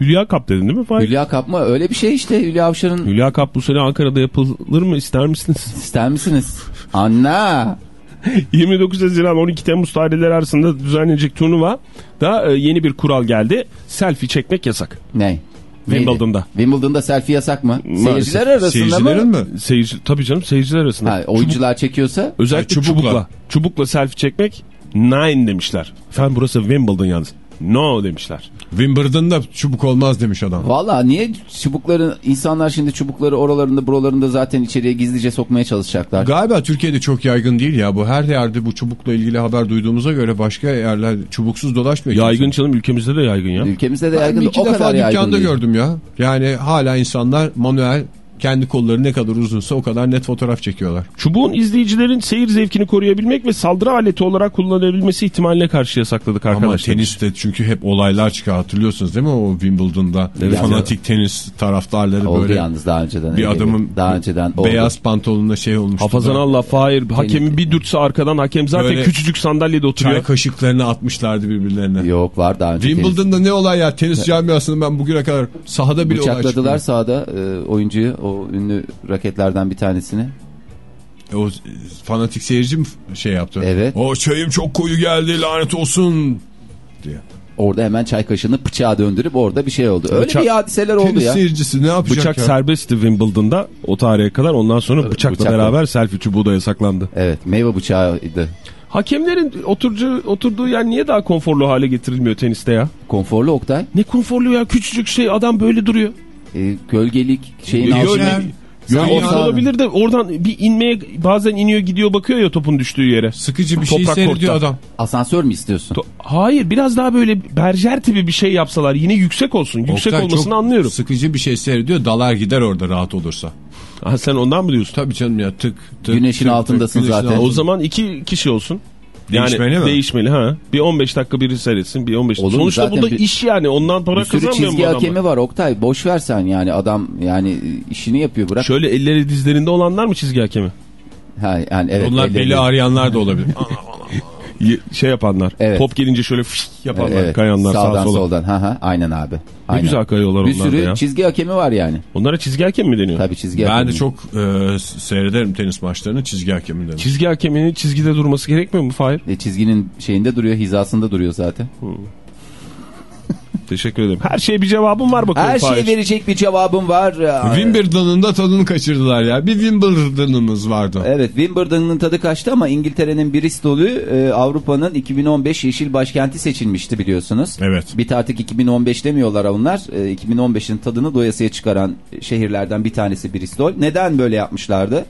Hülya Cup dedin değil mi? Fahir? Hülya Cup mı? Öyle bir şey işte Hülya Avşar'ın Hülya Cup bu sene Ankara'da yapılır mı ister misiniz? ister misiniz? Anna. 29 Haziran 12 Temmuz tarihleri arasında düzenlenecek turnuva da e, yeni bir kural geldi. Selfie çekmek yasak. Ne? Wimbledon'da. Wimbledon'da selfie yasak mı? Maalesef. Seyirciler arasında Seyircilerin mı? mi? Seyirci, tabii canım seyirciler arasında. Ha, oyuncular çekiyorsa Özellikle çubukla. çubukla. çubukla. selfie çekmek nine demişler. Efendim burası Wimbledon yalnız. No demişler. Wimbledon'da çubuk olmaz demiş adam. Valla niye çubukları insanlar şimdi çubukları oralarında buralarında zaten içeriye gizlice sokmaya çalışacaklar. Galiba Türkiye'de çok yaygın değil ya bu. Her yerde bu çubukla ilgili haber duyduğumuza göre başka yerler çubuksuz dolaşmıyor. Yaygın kimse. canım ülkemizde de yaygın ya. Ülkemizde de Ben yaygın bir iki o defa kadar yaygın dükkanda değil. gördüm ya. Yani hala insanlar manuel kendi kolları ne kadar uzunsa o kadar net fotoğraf çekiyorlar. Çubuğun izleyicilerin seyir zevkini koruyabilmek ve saldırı aleti olarak kullanılabilmesi ihtimaline karşı yasakladık Ama arkadaşlar. teniste çünkü hep olaylar çıkıyor hatırlıyorsunuz değil mi o Wimbledon'da Evet. fanatik tenis taraftarları Oldu böyle yalnız daha önceden. bir adamın daha önceden oldu. beyaz pantolonuna şey olmuştu. Hafazan da. Allah Fahir hakemi bir dürtse arkadan hakem zaten Böyle küçücük sandalyede oturuyor. Çay kaşıklarını atmışlardı birbirlerine. Yok var daha önce. Wimbledon'da ne olay ya tenis camiasının ben bugüne kadar sahada bile olay Bıçakladılar sahada e, oyuncuyu o ünlü raketlerden bir tanesini. E, O fanatik seyirci mi şey yaptı? Evet. O çayım çok koyu geldi lanet olsun diye. Orada hemen çay kaşığını bıçağa döndürüp orada bir şey oldu. Öyle Bıçak- bir hadiseler oldu ya. seyircisi ne yapacak Bıçak ya? serbestti Wimbledon'da o tarihe kadar. Ondan sonra bıçakla bıçakla. beraber selfie çubuğu da yasaklandı. Evet meyve bıçağıydı. Hakemlerin oturucu, oturduğu yer niye daha konforlu hale getirilmiyor teniste ya? Konforlu Oktay. Ne konforlu ya küçücük şey adam böyle duruyor. E, gölgelik şeyin altında. göl- Gölge Sen orada- olabilir de oradan bir inmeye bazen iniyor gidiyor bakıyor ya topun düştüğü yere. Sıkıcı bir şey Toprak seyrediyor kortta. adam. Asansör mü istiyorsun? To- Hayır biraz daha böyle berjer tipi bir şey yapsalar yine yüksek olsun. Yüksek Oktay olmasını anlıyorum. Sıkıcı bir şey seyrediyor dalar gider orada rahat olursa. Ha, sen ondan mı diyorsun? Tabii canım ya tık tık. Güneşin tık, altındasın güneşin zaten. O altında. zaman iki kişi olsun. Değişmeli mi? Değişmeli ha. Bir 15 dakika biri seyretsin bir 15 Olur mu? Sonuçta Zaten bu da bir- iş yani ondan para Bir sürü kazanmıyor mu çizgi adamlar? hakemi var Oktay. Boş ver sen yani adam yani işini yapıyor bırak. Şöyle elleri dizlerinde olanlar mı çizgi hakemi? Ha, yani evet, Onlar elleri- beli ağrıyanlar da olabilir. Şey yapanlar. Evet. Top gelince şöyle fış yapanlar. Evet, Kayanlar sağa sağdan sola. soldan. Ha ha aynen abi. Ne Aynen. güzel kayıyorlar Bir onlar sürü da ya. çizgi hakemi var yani. Onlara çizgi hakem mi deniyor? Tabii çizgi ben hakemi. de çok e, seyrederim tenis maçlarını çizgi hakeminden. Çizgi hakeminin çizgide durması gerekmiyor mu Fahir? E, çizginin şeyinde duruyor, hizasında duruyor zaten. Teşekkür ederim. Her şeye bir cevabım var bakalım Her şeye verecek bir cevabım var. Wimbledon'un da tadını kaçırdılar ya. Bir Wimbledon'ımız vardı. Evet Wimbledon'un tadı kaçtı ama İngiltere'nin Bristol'ü e, Avrupa'nın 2015 yeşil başkenti seçilmişti biliyorsunuz. Evet. Bir artık 2015 demiyorlar onlar. E, 2015'in tadını doyasıya çıkaran şehirlerden bir tanesi Bristol. Neden böyle yapmışlardı?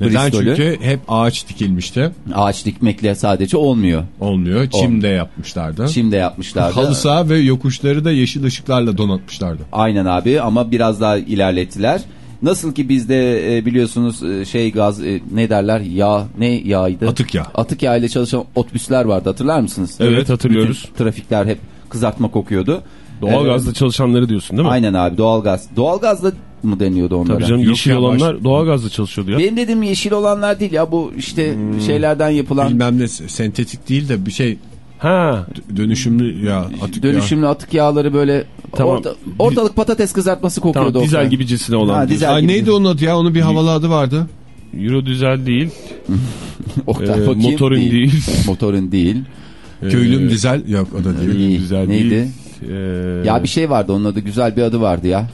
Neden? Bristol'ü? Çünkü hep ağaç dikilmişti. Ağaç dikmekle sadece olmuyor. Olmuyor. Çim de yapmışlardı. Şimdi yapmışlardı. Halı saha ve yokuşları da yeşil ışıklarla donatmışlardı. Aynen abi ama biraz daha ilerlettiler. Nasıl ki bizde e, biliyorsunuz e, şey gaz e, ne derler yağ ne yağıydı? Atık yağ. Atık yağ ile çalışan otobüsler vardı hatırlar mısınız? Evet, hatırlıyoruz. Bütün trafikler hep kızartma kokuyordu. Doğal Ee, gazda çalışanları diyorsun değil mi? Aynen abi doğalgaz. Doğalgazla mı deniyordu onlara? Tabii canım Yok yeşil ya, olanlar doğal gazda çalışıyordu ya. Benim dediğim yeşil olanlar değil ya bu işte Hmm. şeylerden yapılan Bilmem ne sentetik değil de bir şey Ha dönüşümlü ya atık yağ. dönüşümlü atık yağları böyle Tamam. orta- ortalık patates kızartması kokuyordu. tamam dizel gibicesine olan. Ha, dizel Ay gibi. neydi onun adı ya? Onun bir havalı adı vardı. Euro dizel değil. Oktay, e, bakayım. motorun değil. Motorun değil. Köylüm dizel yok o da değil. İyi. Dizel Neydi? değil. Ee, Ya bir şey vardı onun adı güzel bir adı vardı ya.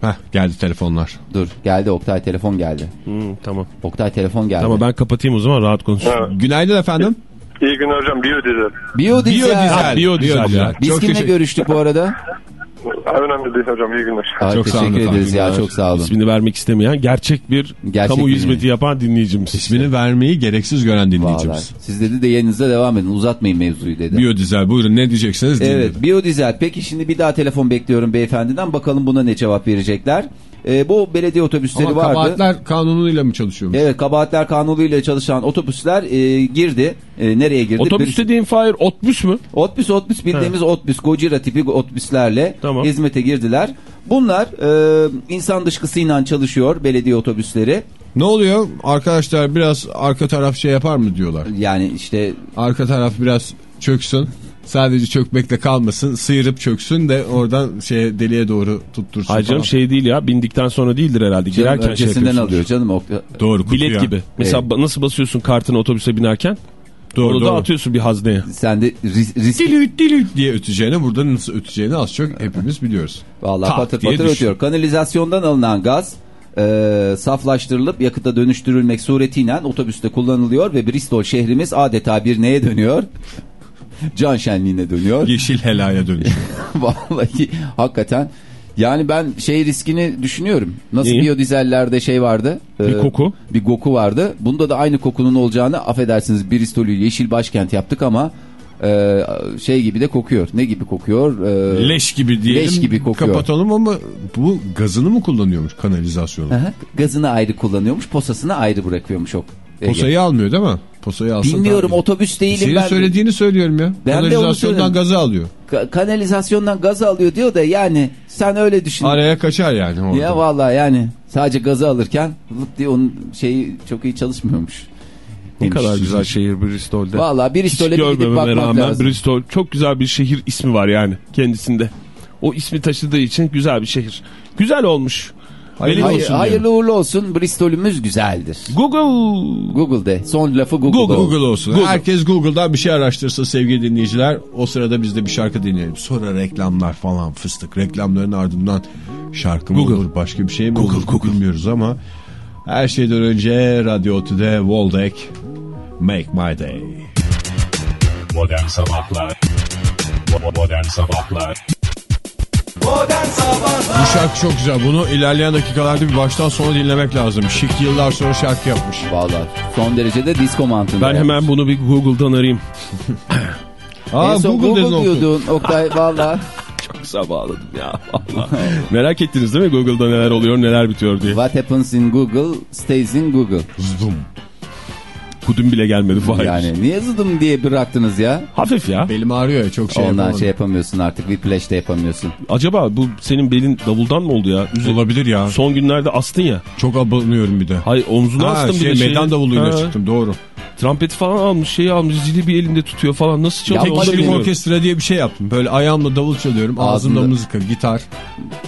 Heh, geldi telefonlar. Dur geldi Oktay telefon geldi. hı, tamam. Oktay telefon geldi. Tamam ben kapatayım o zaman rahat konuş. Günaydın efendim. İyi günler hocam. Biyodizel. Biyodizel. Ha, biyodizel ya. Biz Çok kimle teşekkür- görüştük bu arada? Önemli değil hocam. İyi günler. Ay, Çok sağ olun teşekkür ederiz ya çok sağ olun. İsmini vermek istemeyen gerçek bir Gerçek kamu bir- hizmeti yapan dinleyicimiz. İsmini vermeyi gereksiz gören Vallahi. dinleyicimiz. Siz dedi de yerinize devam edin uzatmayın mevzuyu dedi. Biyodizel buyurun ne diyeceksiniz dinledim. Evet biyodizel. Peki şimdi bir daha telefon bekliyorum beyefendiden. Bakalım buna ne cevap verecekler. Ee, bu belediye otobüsleri Ama vardı. kabahatler kanunuyla mı çalışıyormuş? Evet kabahatler kanunuyla çalışan otobüsler e, girdi. E, nereye girdi? Otobüs Bir- dediğin Fahir otbüs mü? Otbüs otbüs bildiğimiz otbüs Gojira tipi otbüslerle Tamam. hizmete girdiler. Bunlar e, insan dışkısıyla çalışıyor belediye otobüsleri. Ne oluyor? Arkadaşlar biraz arka taraf şey yapar mı diyorlar. Yani işte Arka taraf biraz çöksün. Sadece çökmekle kalmasın sıyırıp çöksün de oradan şeye deliğe doğru tuttursun Hayır canım falan. şey değil ya bindikten sonra değildir herhalde. Canım, Girerken şey öncesinden yapıyorsunuz. alıyor canım. O- Doğru kutuya. Bilet gibi. Mesela ba- nasıl basıyorsun kartını otobüse binerken? Doğru, Onu da doğru. atıyorsun bir hazneye. Sen de ris- risk Dilüt dilüt diye öteceğine burada nasıl öteceğini az çok hepimiz biliyoruz. Vallahi patır patır düşün. ötüyor. Kanalizasyondan alınan gaz e, saflaştırılıp yakıta dönüştürülmek suretiyle otobüste kullanılıyor ve Bristol şehrimiz adeta bir neye dönüyor? Can şenliğine dönüyor. Yeşil helaya dönüş. Vallahi hakikaten. Yani ben şey riskini düşünüyorum. Nasıl Neyi? biyodizellerde şey vardı? Bir e, koku. Bir koku vardı. Bunda da aynı kokunun olacağını affedersiniz Bristol'ü yeşil başkent yaptık ama e, şey gibi de kokuyor. Ne gibi kokuyor? E, Leş gibi diyelim. Leş gibi kokuyor. Kapatalım ama bu gazını mı kullanıyormuş kanalizasyonu? Aha, Gazını ayrı kullanıyormuş, posasını ayrı bırakıyormuş o. Ege. Posayı almıyor değil mi? Posayı alsa Bilmiyorum otobüs değilim Senin ben. söylediğini söylüyorum ya. Ben Kanalizasyondan gazı alıyor. Ka- kanalizasyondan gazı alıyor diyor da yani sen öyle düşün. Araya kaçar yani orada. Ya vallahi yani sadece gazı alırken lıp diye onun şeyi çok iyi çalışmıyormuş. Ne kadar güzel şehir Bristol'de. Hiç Bristol'e bir gidip bakmak rağmen lazım. Bristol çok güzel bir şehir ismi var yani kendisinde. O ismi taşıdığı için güzel bir şehir. Güzel olmuş. Hayırlı Hayır- olsun hayırlı uğurlu olsun Bristol'ümüz güzeldir. Google. Google'de son lafı Google'da Google, oldu. Google olsun. Google. Herkes Google'dan bir şey araştırsın sevgili dinleyiciler. O sırada biz de bir şarkı dinleyelim. Sonra reklamlar falan fıstık. Reklamların ardından şarkı mı Google. olur başka bir şey mi Google, olur Google. bilmiyoruz ama her şeyden önce Radyo Otü'de Waldeck Make My Day. Modern Sabahlar Modern Sabahlar Bu şarkı çok güzel. Bunu ilerleyen dakikalarda bir baştan sona dinlemek lazım. Şık yıllar sonra şarkı yapmış. Vallahi son derecede disco mantığında. Ben hemen bunu bir Google'dan arayayım. Aa, en son Google, Google, diyordun Oktay valla. Çok kısa bağladım ya. vallahi. Merak ettiniz değil mi Google'da neler oluyor neler bitiyor diye. What happens in Google stays in Google. Zoom. Kudüm bile gelmedi. Vay. Yani niye zıdım diye bıraktınız ya? Hafif ya. Belim ağrıyor ya çok şey Ondan yapamadım. şey yapamıyorsun artık. Whiplash de yapamıyorsun. Acaba bu senin belin davuldan mı oldu ya? Üze- Olabilir ya. Son günlerde astın ya. Çok abanıyorum bir de. Hayır omzuna Ha, astın şey, bir de. şeyi. meydan davuluyla Ha, çıktım doğru. Trompeti falan almış şeyi almış zili bir elinde tutuyor falan. Nasıl çalıyor Kişilik bilmiyorum. orkestra diye bir şey yaptım. Böyle ayağımla davul çalıyorum. Ağzımda Ağzında- mızıka, gitar.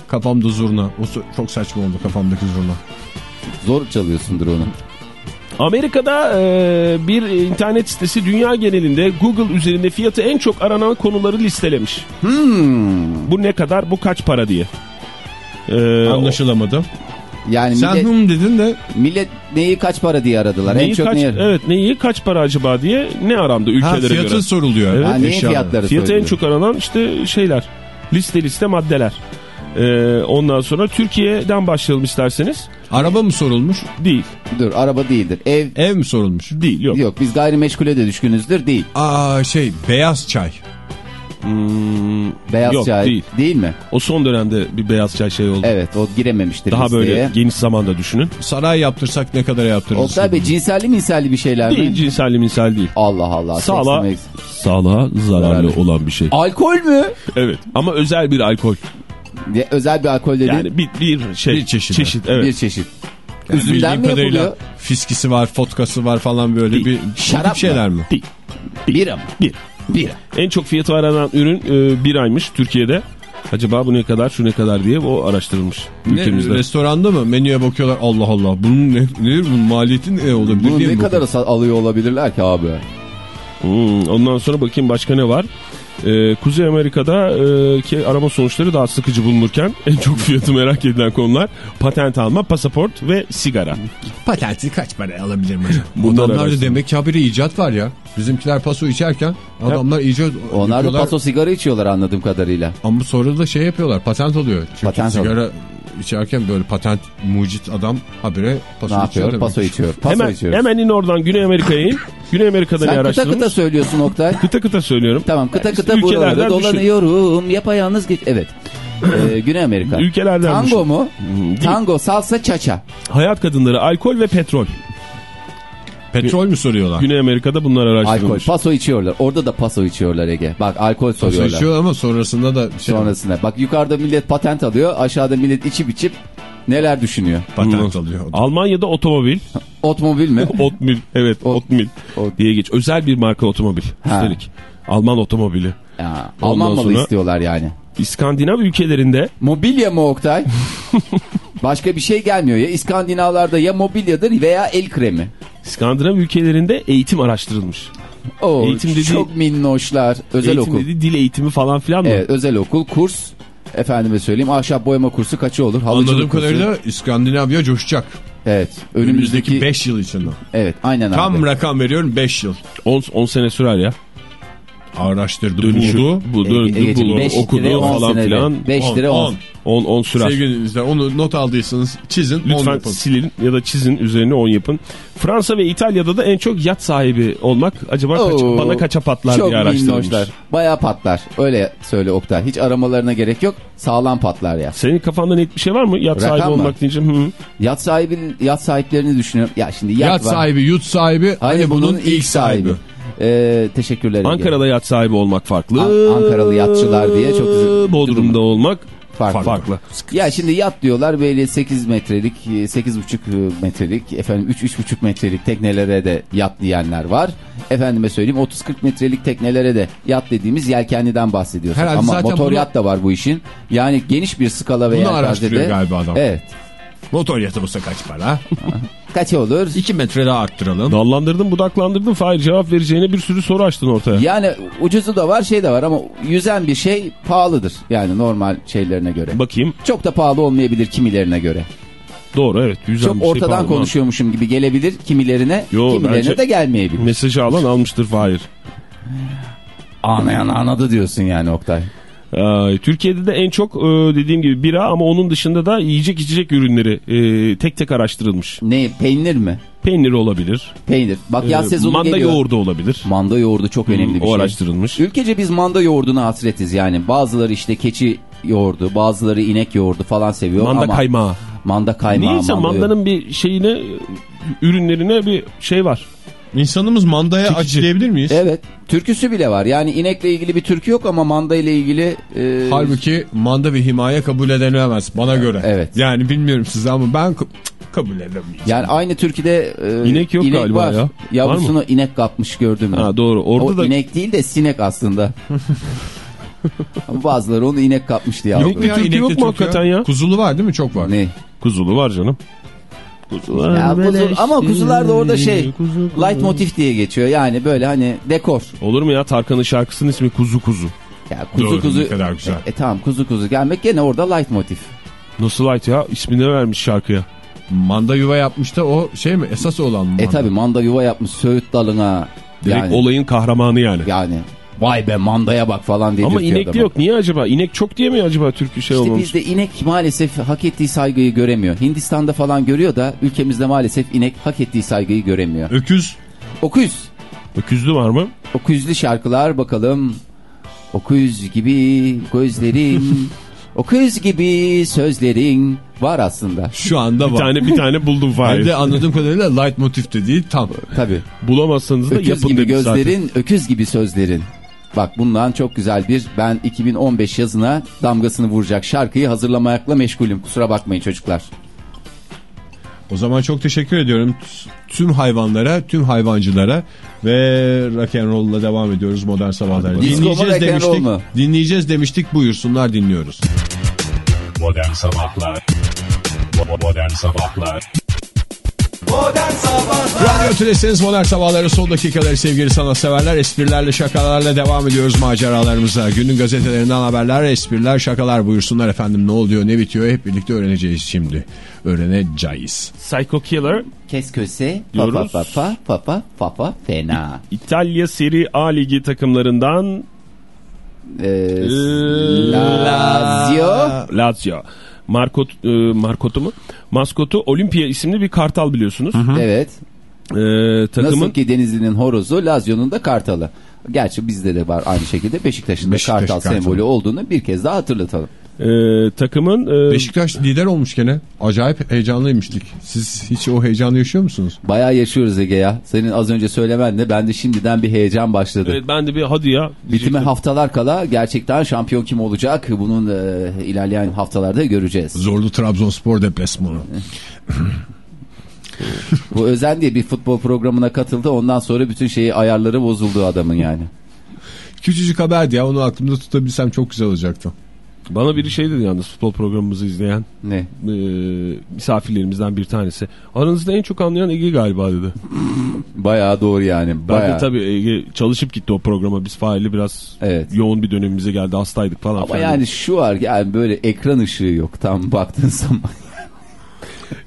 Kafamda zurna. O çok saçma oldu kafamdaki zurna. Zor çalıyorsundur onu. Amerika'da e, bir internet sitesi dünya genelinde Google üzerinde fiyatı en çok aranan konuları listelemiş. Hmm. Bu ne kadar bu kaç para diye. E, Anlaşılamadı. Yani Sen millet, hım dedin de millet neyi kaç para diye aradılar. neyi en çok kaç, neyi? evet neyi kaç para acaba diye ne arandı ha, ülkelere fiyatı göre. soruluyor. Evet. Ha, neyin fiyatları Fiyatı en söylüyor? çok aranan işte şeyler. Liste liste maddeler. E, ondan sonra Türkiye'den başlayalım isterseniz. Araba mı sorulmuş? Değil. Dur araba değildir. Ev Ev mi sorulmuş? Değil yok. yok. Biz gayrimeşgule de düşkünüzdür. Değil. Aa şey beyaz çay. Hmm, Beyaz yok çay değil. değil mi? O son dönemde bir beyaz çay şey oldu. Evet o girememiştir Daha listeye. böyle geniş zamanda düşünün. Saray yaptırsak ne kadar yaptırırız? Oktay Bey cinselli minselli bir şeyler mi? Değil cinselli minsel değil. Allah Allah. Seks sağlığa zararlı Zararlı. olan bir şey. Alkol mü? Evet ama özel bir alkol. Ya, özel bir alkol dedi. Yani bir, bir şey. Bir çeşidi. Çeşit evet. Bir çeşit. Yani Üzümden mi yapılıyor? Fiskisi var, fotkası var falan böyle Değil. bir Şarap şeyler mi? Değil. Bira mı? Bir. Bira. En çok fiyatı aranan ürün e, biraymış Türkiye'de. Acaba bu ne kadar şu ne kadar diye o araştırılmış Ne, ülkemizde. restoranda mı? Menüye bakıyorlar. Allah Allah. Bunun ne, nedir bunun maliyeti ne olabilir Bunu diye ne mi kadar bakıyor? alıyor olabilirler ki abi? Hmm, ondan sonra bakayım başka ne var? Ee, Kuzey Amerika'da e, ki arama sonuçları daha sıkıcı bulunurken en çok fiyatı merak edilen konular patent alma, pasaport ve sigara. Patenti kaç para alabilir mi Adamlarda arasında. demek ki habire icat var ya. Bizimkiler paso içerken adamlar icat Onlar da yapıyorlar. paso sigara içiyorlar anladığım kadarıyla. Ama sonra da şey yapıyorlar patent oluyor. Çünkü Patent sigara içerken böyle patent mucit adam habire paso Ne içiyor yapıyor? Paso içiyor. Paso hemen, içiyoruz. hemen in oradan Güney Amerika'ya in. Güney Amerika'da ne Sen kıta araştırmış? kıta söylüyorsun Oktay. Kıta kıta söylüyorum. tamam kıta İşte kıta buralarda düşün. dolanıyorum. Yapayalnız geç. Evet. Ee, Güney Amerika. Ülkelerden Tango düşün. mu? Değil. Tango, salsa, çaça. Hayat kadınları, alkol ve petrol. Petrol mü soruyorlar? Güney Amerika'da bunlar Alkol. araştırılmış. Paso içiyorlar. Orada da paso içiyorlar Ege. Bak alkol Paso soruyorlar. içiyor ama sonrasında da şey Sonrasında. Bak yukarıda millet patent alıyor. Aşağıda millet içip içip neler düşünüyor. patent alıyor. Almanya'da otomobil. Otomobil mi? Otmil. Evet Ot- Otmil Ot- diye geç. Özel bir marka otomobil. Ha. Üstelik. Alman otomobili. Ya, Alman malı sonra- istiyorlar yani. İskandinav ülkelerinde Mobilya mı Oktay? Başka bir şey gelmiyor ya. İskandinavlarda ya mobilyadır veya el kremi. İskandinav ülkelerinde eğitim araştırılmış. Oo, Eğitim dediği- çok minnoşlar. Özel eğitim okul. dedi, dil eğitimi falan filan mı? Evet, özel okul, kurs. Efendime söyleyeyim ahşap boyama kursu kaçı olur? Halıcılık Anladığım kursu. kadarıyla İskandinavya coşacak. Evet. Önümüzdeki Önümüzdeki 5 yıl içinde. Evet, aynen Tam abi. rakam veriyorum 5 yıl. 10 sene sürer ya. Araştırdı, Dönüşü, buldu. bu döndü, Egeciğim, buldu, beş okudu lira, falan senede. filan. Beş lira 10. 10 10 sürer. Sevgili dinleyiciler onu not aldıysanız çizin. Lütfen yapın. silin ya da çizin üzerine 10 yapın. Fransa ve İtalya'da da en çok yat sahibi olmak acaba kaç, Oo, bana kaça patlar Çok diye araştırılmış. minnoşlar. Bayağı patlar. Öyle söyle Oktay. Hiç aramalarına gerek yok. Sağlam patlar ya. Senin kafanda net bir şey var mı? Yat Rakam sahibi mı? olmak deyince. Hı. Yat sahibi, yat sahiplerini düşünüyorum. Ya şimdi yat, Yat var. sahibi, yut sahibi, Hani hani bunun ilk sahibi. Ee, teşekkürler. Ege. Ankara'da yat sahibi olmak farklı. An- Ankaralı yatçılar diye çok üzüldüm. Bodrum'da olmak Farklı. farklı. Ya şimdi yat diyorlar böyle 8 metrelik, 8,5 metrelik, efendim 3-3,5 metrelik teknelere de yat diyenler var. Efendime söyleyeyim 30-40 metrelik teknelere de yat dediğimiz yelkenliden bahsediyoruz. Herhalde Ama motor bunu- yat da var bu işin. Yani geniş bir skala ve Bunu araştırıyor galiba adam. Evet. Motor yatı bulsa kaç para? Kaç olur? 2 metre daha arttıralım. Dallandırdın budaklandırdın Fahir cevap vereceğine bir sürü soru açtın ortaya. Yani ucuzu da var şey de var ama yüzen bir şey pahalıdır. Yani normal şeylerine göre. Bakayım Çok da pahalı olmayabilir kimilerine göre. doğru evet. Yüzen Çok bir şey ortadan pahalı. konuşuyormuşum gibi gelebilir kimilerine, Yo, kimilerine de gelmeyebilir. Mesajı alan almıştır Fahir. Anlayan anladı diyorsun yani Oktay. Ay, Türkiye'de de en çok e, dediğim gibi bira ama onun dışında da yiyecek içecek ürünleri e, tek tek araştırılmış. Ne peynir mi? Peynir olabilir. Peynir. Bak yaz e, sezonu manda geliyor. yoğurdu olabilir. Manda yoğurdu çok önemli bir o şey. araştırılmış. Ülkece biz manda yoğurduna hasretiz yani. Bazıları işte keçi yoğurdu, bazıları inek yoğurdu falan seviyor Manda ama kaymağı. manda kaymağı, Niyeyse manda yoğurdu. mandanın bir şeyine ürünlerine bir şey var. İnsanımız mandaya aç diyebilir miyiz? Evet. Türküsü bile var. Yani inekle ilgili bir türkü yok ama manda ile ilgili e, Halbuki manda ve himaye kabul edilemez bana göre. Evet. Yani bilmiyorum size ama ben kabul edemeyeceğim. yani aynı türküde e, İnek yok galiba var. ya. Yavrusunu inek kapmış gördüm? Ha doğru. Orada o da inek değil de sinek aslında. Ama bazıları onu inek kapmış diye Yok ya, türkü yok mu hakikaten ya? Kuzulu var değil mi? Çok var. Ne? kuzulu var canım. Kuzular Ya kuzu, ama kuzular da orada şey kuzu, kuzu. light motif diye geçiyor. Yani böyle hani dekor. Olur mu ya Tarkan'ın şarkısının ismi Kuzu Kuzu. Ya kuzu Doğru, kuzu. ne kadar güzel. E, e, tamam kuzu kuzu gelmek gene orada light motif. Nasıl light ya? İsmini vermiş şarkıya. Manda yuva yapmış da o şey mi? Esas olan mı? E tabi manda yuva yapmış söğüt dalına. Direkt Yani, olayın kahramanı yani. yani vay be mandaya bak falan diye Ama dürtüyor inek de adamı. yok. Niye acaba? İnek çok diye mi acaba türkü şey İşte olmamış? bizde inek maalesef hak ettiği saygıyı göremiyor. Hindistan'da falan görüyor da ülkemizde maalesef inek hak ettiği saygıyı göremiyor. Öküz. Okuyuz. Öküzlü var mı? Okuyuzlu şarkılar bakalım. Okuyuz gibi gözlerin, okuyuz gibi sözlerin var aslında. Şu anda Bir var. tane bir tane buldum Hem Fahir. de anladığım kadarıyla light motif de değil tam. Tabii. Bulamazsanız da Öküz yapın gibi demiş zaten. gözlerin, öküz gibi sözlerin. Bak bundan çok güzel bir ben 2015 yazına damgasını vuracak şarkıyı hazırlamakla meşgulüm. Kusura bakmayın çocuklar. O zaman çok teşekkür ediyorum tüm hayvanlara, tüm hayvancılara ve rock'n'roll'la devam ediyoruz modern sabahlar. Dinleyeceğiz demiştik. mu? Dinleyeceğiz demiştik. Buyursunlar dinliyoruz. Modern Sabahlar Modern Sabahlar Modern Sabahlar Radyo Tülesi'niz modern sabahları son dakikaları sevgili sanatseverler. Esprilerle şakalarla devam ediyoruz maceralarımıza. Günün gazetelerinden haberler, espriler, şakalar buyursunlar efendim. Ne oluyor, ne bitiyor hep birlikte öğreneceğiz şimdi. Öğreneceğiz. Psycho Killer Kes köse, pa Diyoruz. pa pa pa pa pa pa fena. İtalya Serie A ligi takımlarından Ee, Lazio. Lazio. Markot, e, Markotu mu? Maskotu Olimpia isimli bir kartal biliyorsunuz. Evet. E, takımın Nasıl ki Denizli'nin horozu, Lazio'nun da kartalı. Gerçi bizde de var aynı şekilde Beşiktaş'ın da Beşiktaş kartal kartalı. sembolü olduğunu bir kez daha hatırlatalım. E, takımın e, Beşiktaş lider olmuş gene. Acayip heyecanlıymıştık. Siz hiç o heyecanı yaşıyor musunuz? Bayağı yaşıyoruz Ege ya. Senin az önce söylemenle bende şimdiden bir heyecan başladı. evet, ben de bir hadi ya. Bitime haftalar kala gerçekten şampiyon kim olacak? Bunun e, ilerleyen haftalarda göreceğiz. Zorlu Trabzonspor deplasmanı. Bu Özen diye bir futbol programına katıldı. Ondan sonra bütün şeyi ayarları bozuldu adamın yani. Küçücük haberdi ya onu aklımda tutabilsem çok güzel olacaktı. Bana biri şey dedi yalnız futbol programımızı izleyen Ne? e, misafirlerimizden bir tanesi. Aranızda en çok anlayan Ege galiba dedi. Bayağı doğru yani. Ben Bayağı. de tabii Ege çalışıp gitti o programa. Biz faili biraz Evet. yoğun bir dönemimize geldi hastaydık falan. Ama filan. yani şu var yani böyle ekran ışığı yok tam baktığın zaman.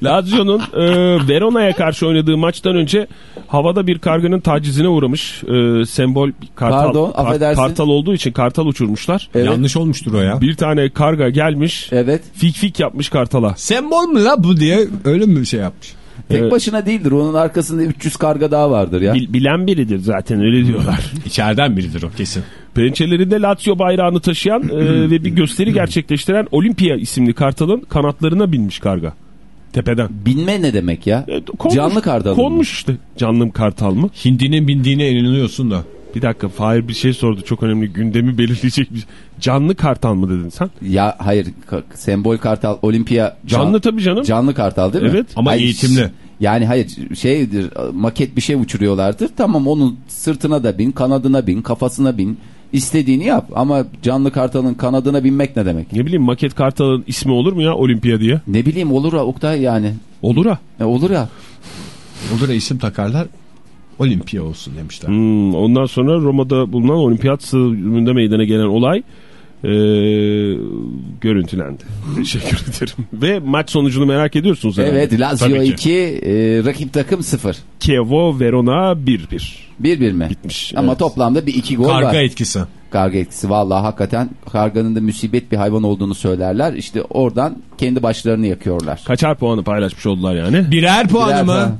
Lazio'nun e, Verona'ya karşı oynadığı maçtan önce havada bir karganın tacizine uğramış. E, sembol kartal, Pardon, kar- affedersin. kartal olduğu için kartal uçurmuşlar. Evet. Yanlış olmuştur o ya. Bir tane karga gelmiş Evet. fik fik yapmış kartala. Sembol mü la bu diye öyle mi bir şey yapmış? Tek Evet. başına değildir. Onun arkasında 300 karga daha vardır ya. Bil- bilen biridir zaten öyle diyorlar. İçeriden biridir o kesin. Pençelerinde Lazio bayrağını taşıyan e, ve bir gösteri gerçekleştiren Olimpia isimli kartalın kanatlarına binmiş karga. Tepeden. Binme ne demek ya? E, konmuş- Canlı kartal mı? Konmuş işte. Canlı kartal mı? Hindinin bindiğine inanıyorsun da. Bir dakika Fahir bir şey sordu çok önemli gündemi belirleyecek bir Canlı kartal mı dedin sen? Ya hayır sembol kartal olimpiya Canlı can- tabii canım. canlı kartal değil mi? Evet. Ama Hayır, eğitimli. Yani hayır şeydir maket bir şey uçuruyorlardır. Tamam onun sırtına da bin, kanadına bin, kafasına bin. İstediğini yap ama canlı kartalın kanadına binmek ne demek? Ne bileyim maket kartalın ismi olur mu ya Olimpiya diye? Ne bileyim olur ha Oktay yani. Olur ha. E, olur ya. Olur ya isim takarlar. Olimpiya olsun demişler. Hmm, ondan sonra Roma'da bulunan olimpiyat stadyumunda meydana gelen olay e, görüntülendi. Teşekkür ederim. Ve maç sonucunu merak ediyorsunuz herhalde. Evet Lazio Tabii ki. 2 e, rakip takım 0. Chievo Verona 1-1. 1-1 mi? Bitmiş, Ama evet. toplamda bir iki gol Karga var. etkisi. Karga etkisi vallahi hakikaten karganın da müsibet bir hayvan olduğunu söylerler. İşte oradan kendi başlarını yakıyorlar. Kaçar puanı paylaşmış oldular yani. Birer puanı Birer mı? puan.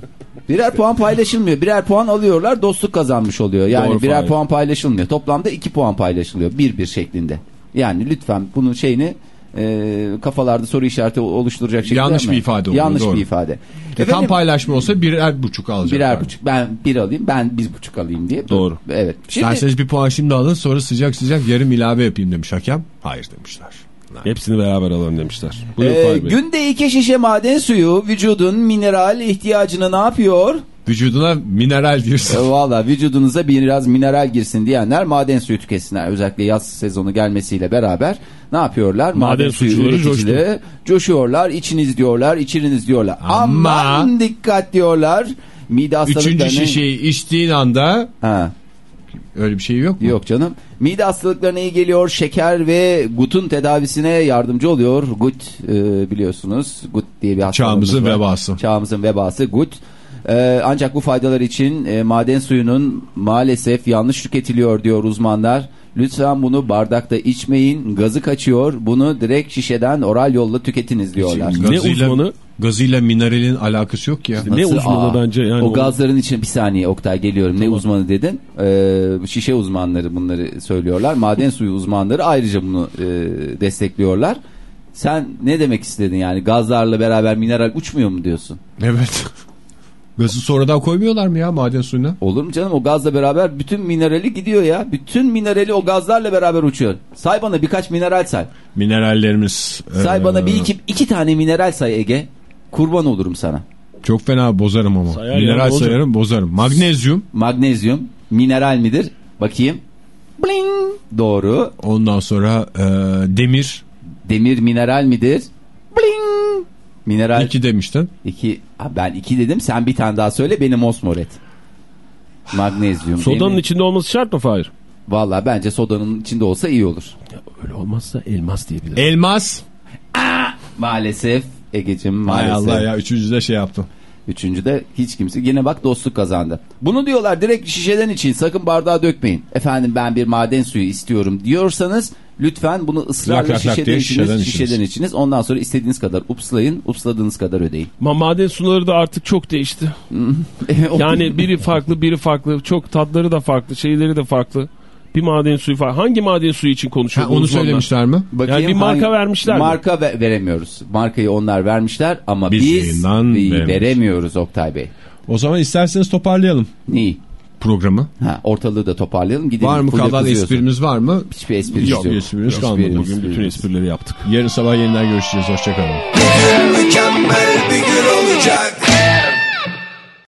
Birer puan paylaşılmıyor. Birer puan alıyorlar dostluk kazanmış oluyor. Yani Doğru, birer puan paylaşılmıyor. Toplamda iki puan paylaşılıyor. Bir bir şeklinde. Yani lütfen bunun şeyini e, kafalarda soru işareti oluşturacak şekilde Yanlış bir ifade oldu, Yanlış doğru. bir ifade. E, tam Efendim, paylaşma olsa birer buçuk alacaklar. birer buçuk. Ben bir alayım ben bir buçuk alayım diye. Doğru. Evet. Şimdi, İsterseniz bir puan şimdi alın sonra sıcak sıcak yarım ilave yapayım demiş hakem. Hayır demişler. Hepsini beraber alalım demişler. E, Bey. günde iki şişe maden suyu vücudun mineral ihtiyacını ne yapıyor? Vücuduna mineral girsin. E, Valla vücudunuza biraz mineral girsin diyenler maden suyu tüketsinler. Özellikle yaz sezonu gelmesiyle beraber ne yapıyorlar? Maden sucuları üreticileri coşuyorlar. içiniz diyorlar, içiriniz diyorlar. Ama- Aman dikkat diyorlar. Mide. Üçüncü şişeyi içtiğin anda Ha, öyle bir şey yok mu? yok canım. Mide hastalıklarına iyi geliyor. Şeker ve gutun tedavisine yardımcı oluyor. Gut e, biliyorsunuz. Gut diye bir hastalığımız Çağımızın var. vebası. Çağımızın vebası gut. Ee, ancak bu faydalar için e, maden suyunun maalesef yanlış tüketiliyor diyor uzmanlar. Lütfen bunu bardakta içmeyin. Gazı kaçıyor. Bunu direkt şişeden oral yolla tüketiniz diyorlar. Ne uzmanı? Gazıyla mineralin alakası yok ki ya. Ne Nasıl? uzmanı Aa, bence yani. o o- gazların için bir saniye Oktay geliyorum. Ne uzmanı dedin? Ee, şişe uzmanları bunları söylüyorlar. Maden suyu uzmanları ayrıca bunu e, destekliyorlar. Sen ne demek istedin yani gazlarla beraber mineral uçmuyor mu diyorsun? Evet. Gazı sonradan koymuyorlar mı ya maden suyuna? Olur mu canım o gazla beraber bütün minerali gidiyor ya. Bütün minerali o gazlarla beraber uçuyor. Say bana birkaç mineral say. Minerallerimiz. Say eee, bana bir iki, iki tane mineral say Ege. Kurban olurum sana. Çok fena bozarım ama. Sayar ya, Mineral ne olacak? sayarım bozarım. Magnezyum. Magnezyum mineral midir? Bakayım. Bling. Doğru. Ondan sonra eee, demir. Demir mineral midir? Mineral. iki demiştin. İki. Ha, ben iki dedim sen bir tane daha söyle benim osmor et. Magnezyum. Sodanın içinde olması şart mı Fahir? Valla bence sodanın içinde olsa iyi olur. Öyle olmazsa elmas diyebiliriz. Elmas. Maalesef Ege'cim Hay maalesef. Allah ya üçüncüde şey yaptım. Üçüncüde hiç kimse yine bak dostluk kazandı. Bunu diyorlar direkt şişeden için sakın bardağa dökmeyin. Efendim ben bir maden suyu istiyorum diyorsanız lütfen bunu ısrarla Lak lak lak şişeden, diye içiniz, şişeden şişeden, içiniz. içiniz. Ondan sonra istediğiniz kadar upslayın, upsladığınız kadar ödeyin. Ma maden suları da artık çok değişti. Yani biri farklı biri farklı. Çok tatları da farklı şeyleri de farklı. Bir maden suyu farklı. Hangi maden suyu için konuşuyor Ha, onu uzmanlar? söylemişler mi? Bakayım Yani bir marka hangi- vermişler mi? Marka ve- veremiyoruz. Markayı onlar vermişler ama Biz biz, veremiyoruz Oktay Bey. O zaman isterseniz toparlayalım Neyi? Programı. Ha, ortalığı da toparlayalım. Gidelim. Var mı kalan esprimiz var mı? Hiçbir esprimiz Yok, yok. bir esprimiz kalmadı. esprimiz Bugün bütün yok. esprileri yaptık. Yarın sabah yeniden görüşeceğiz. Hoşçakalın. Mükemmel bir gün olacak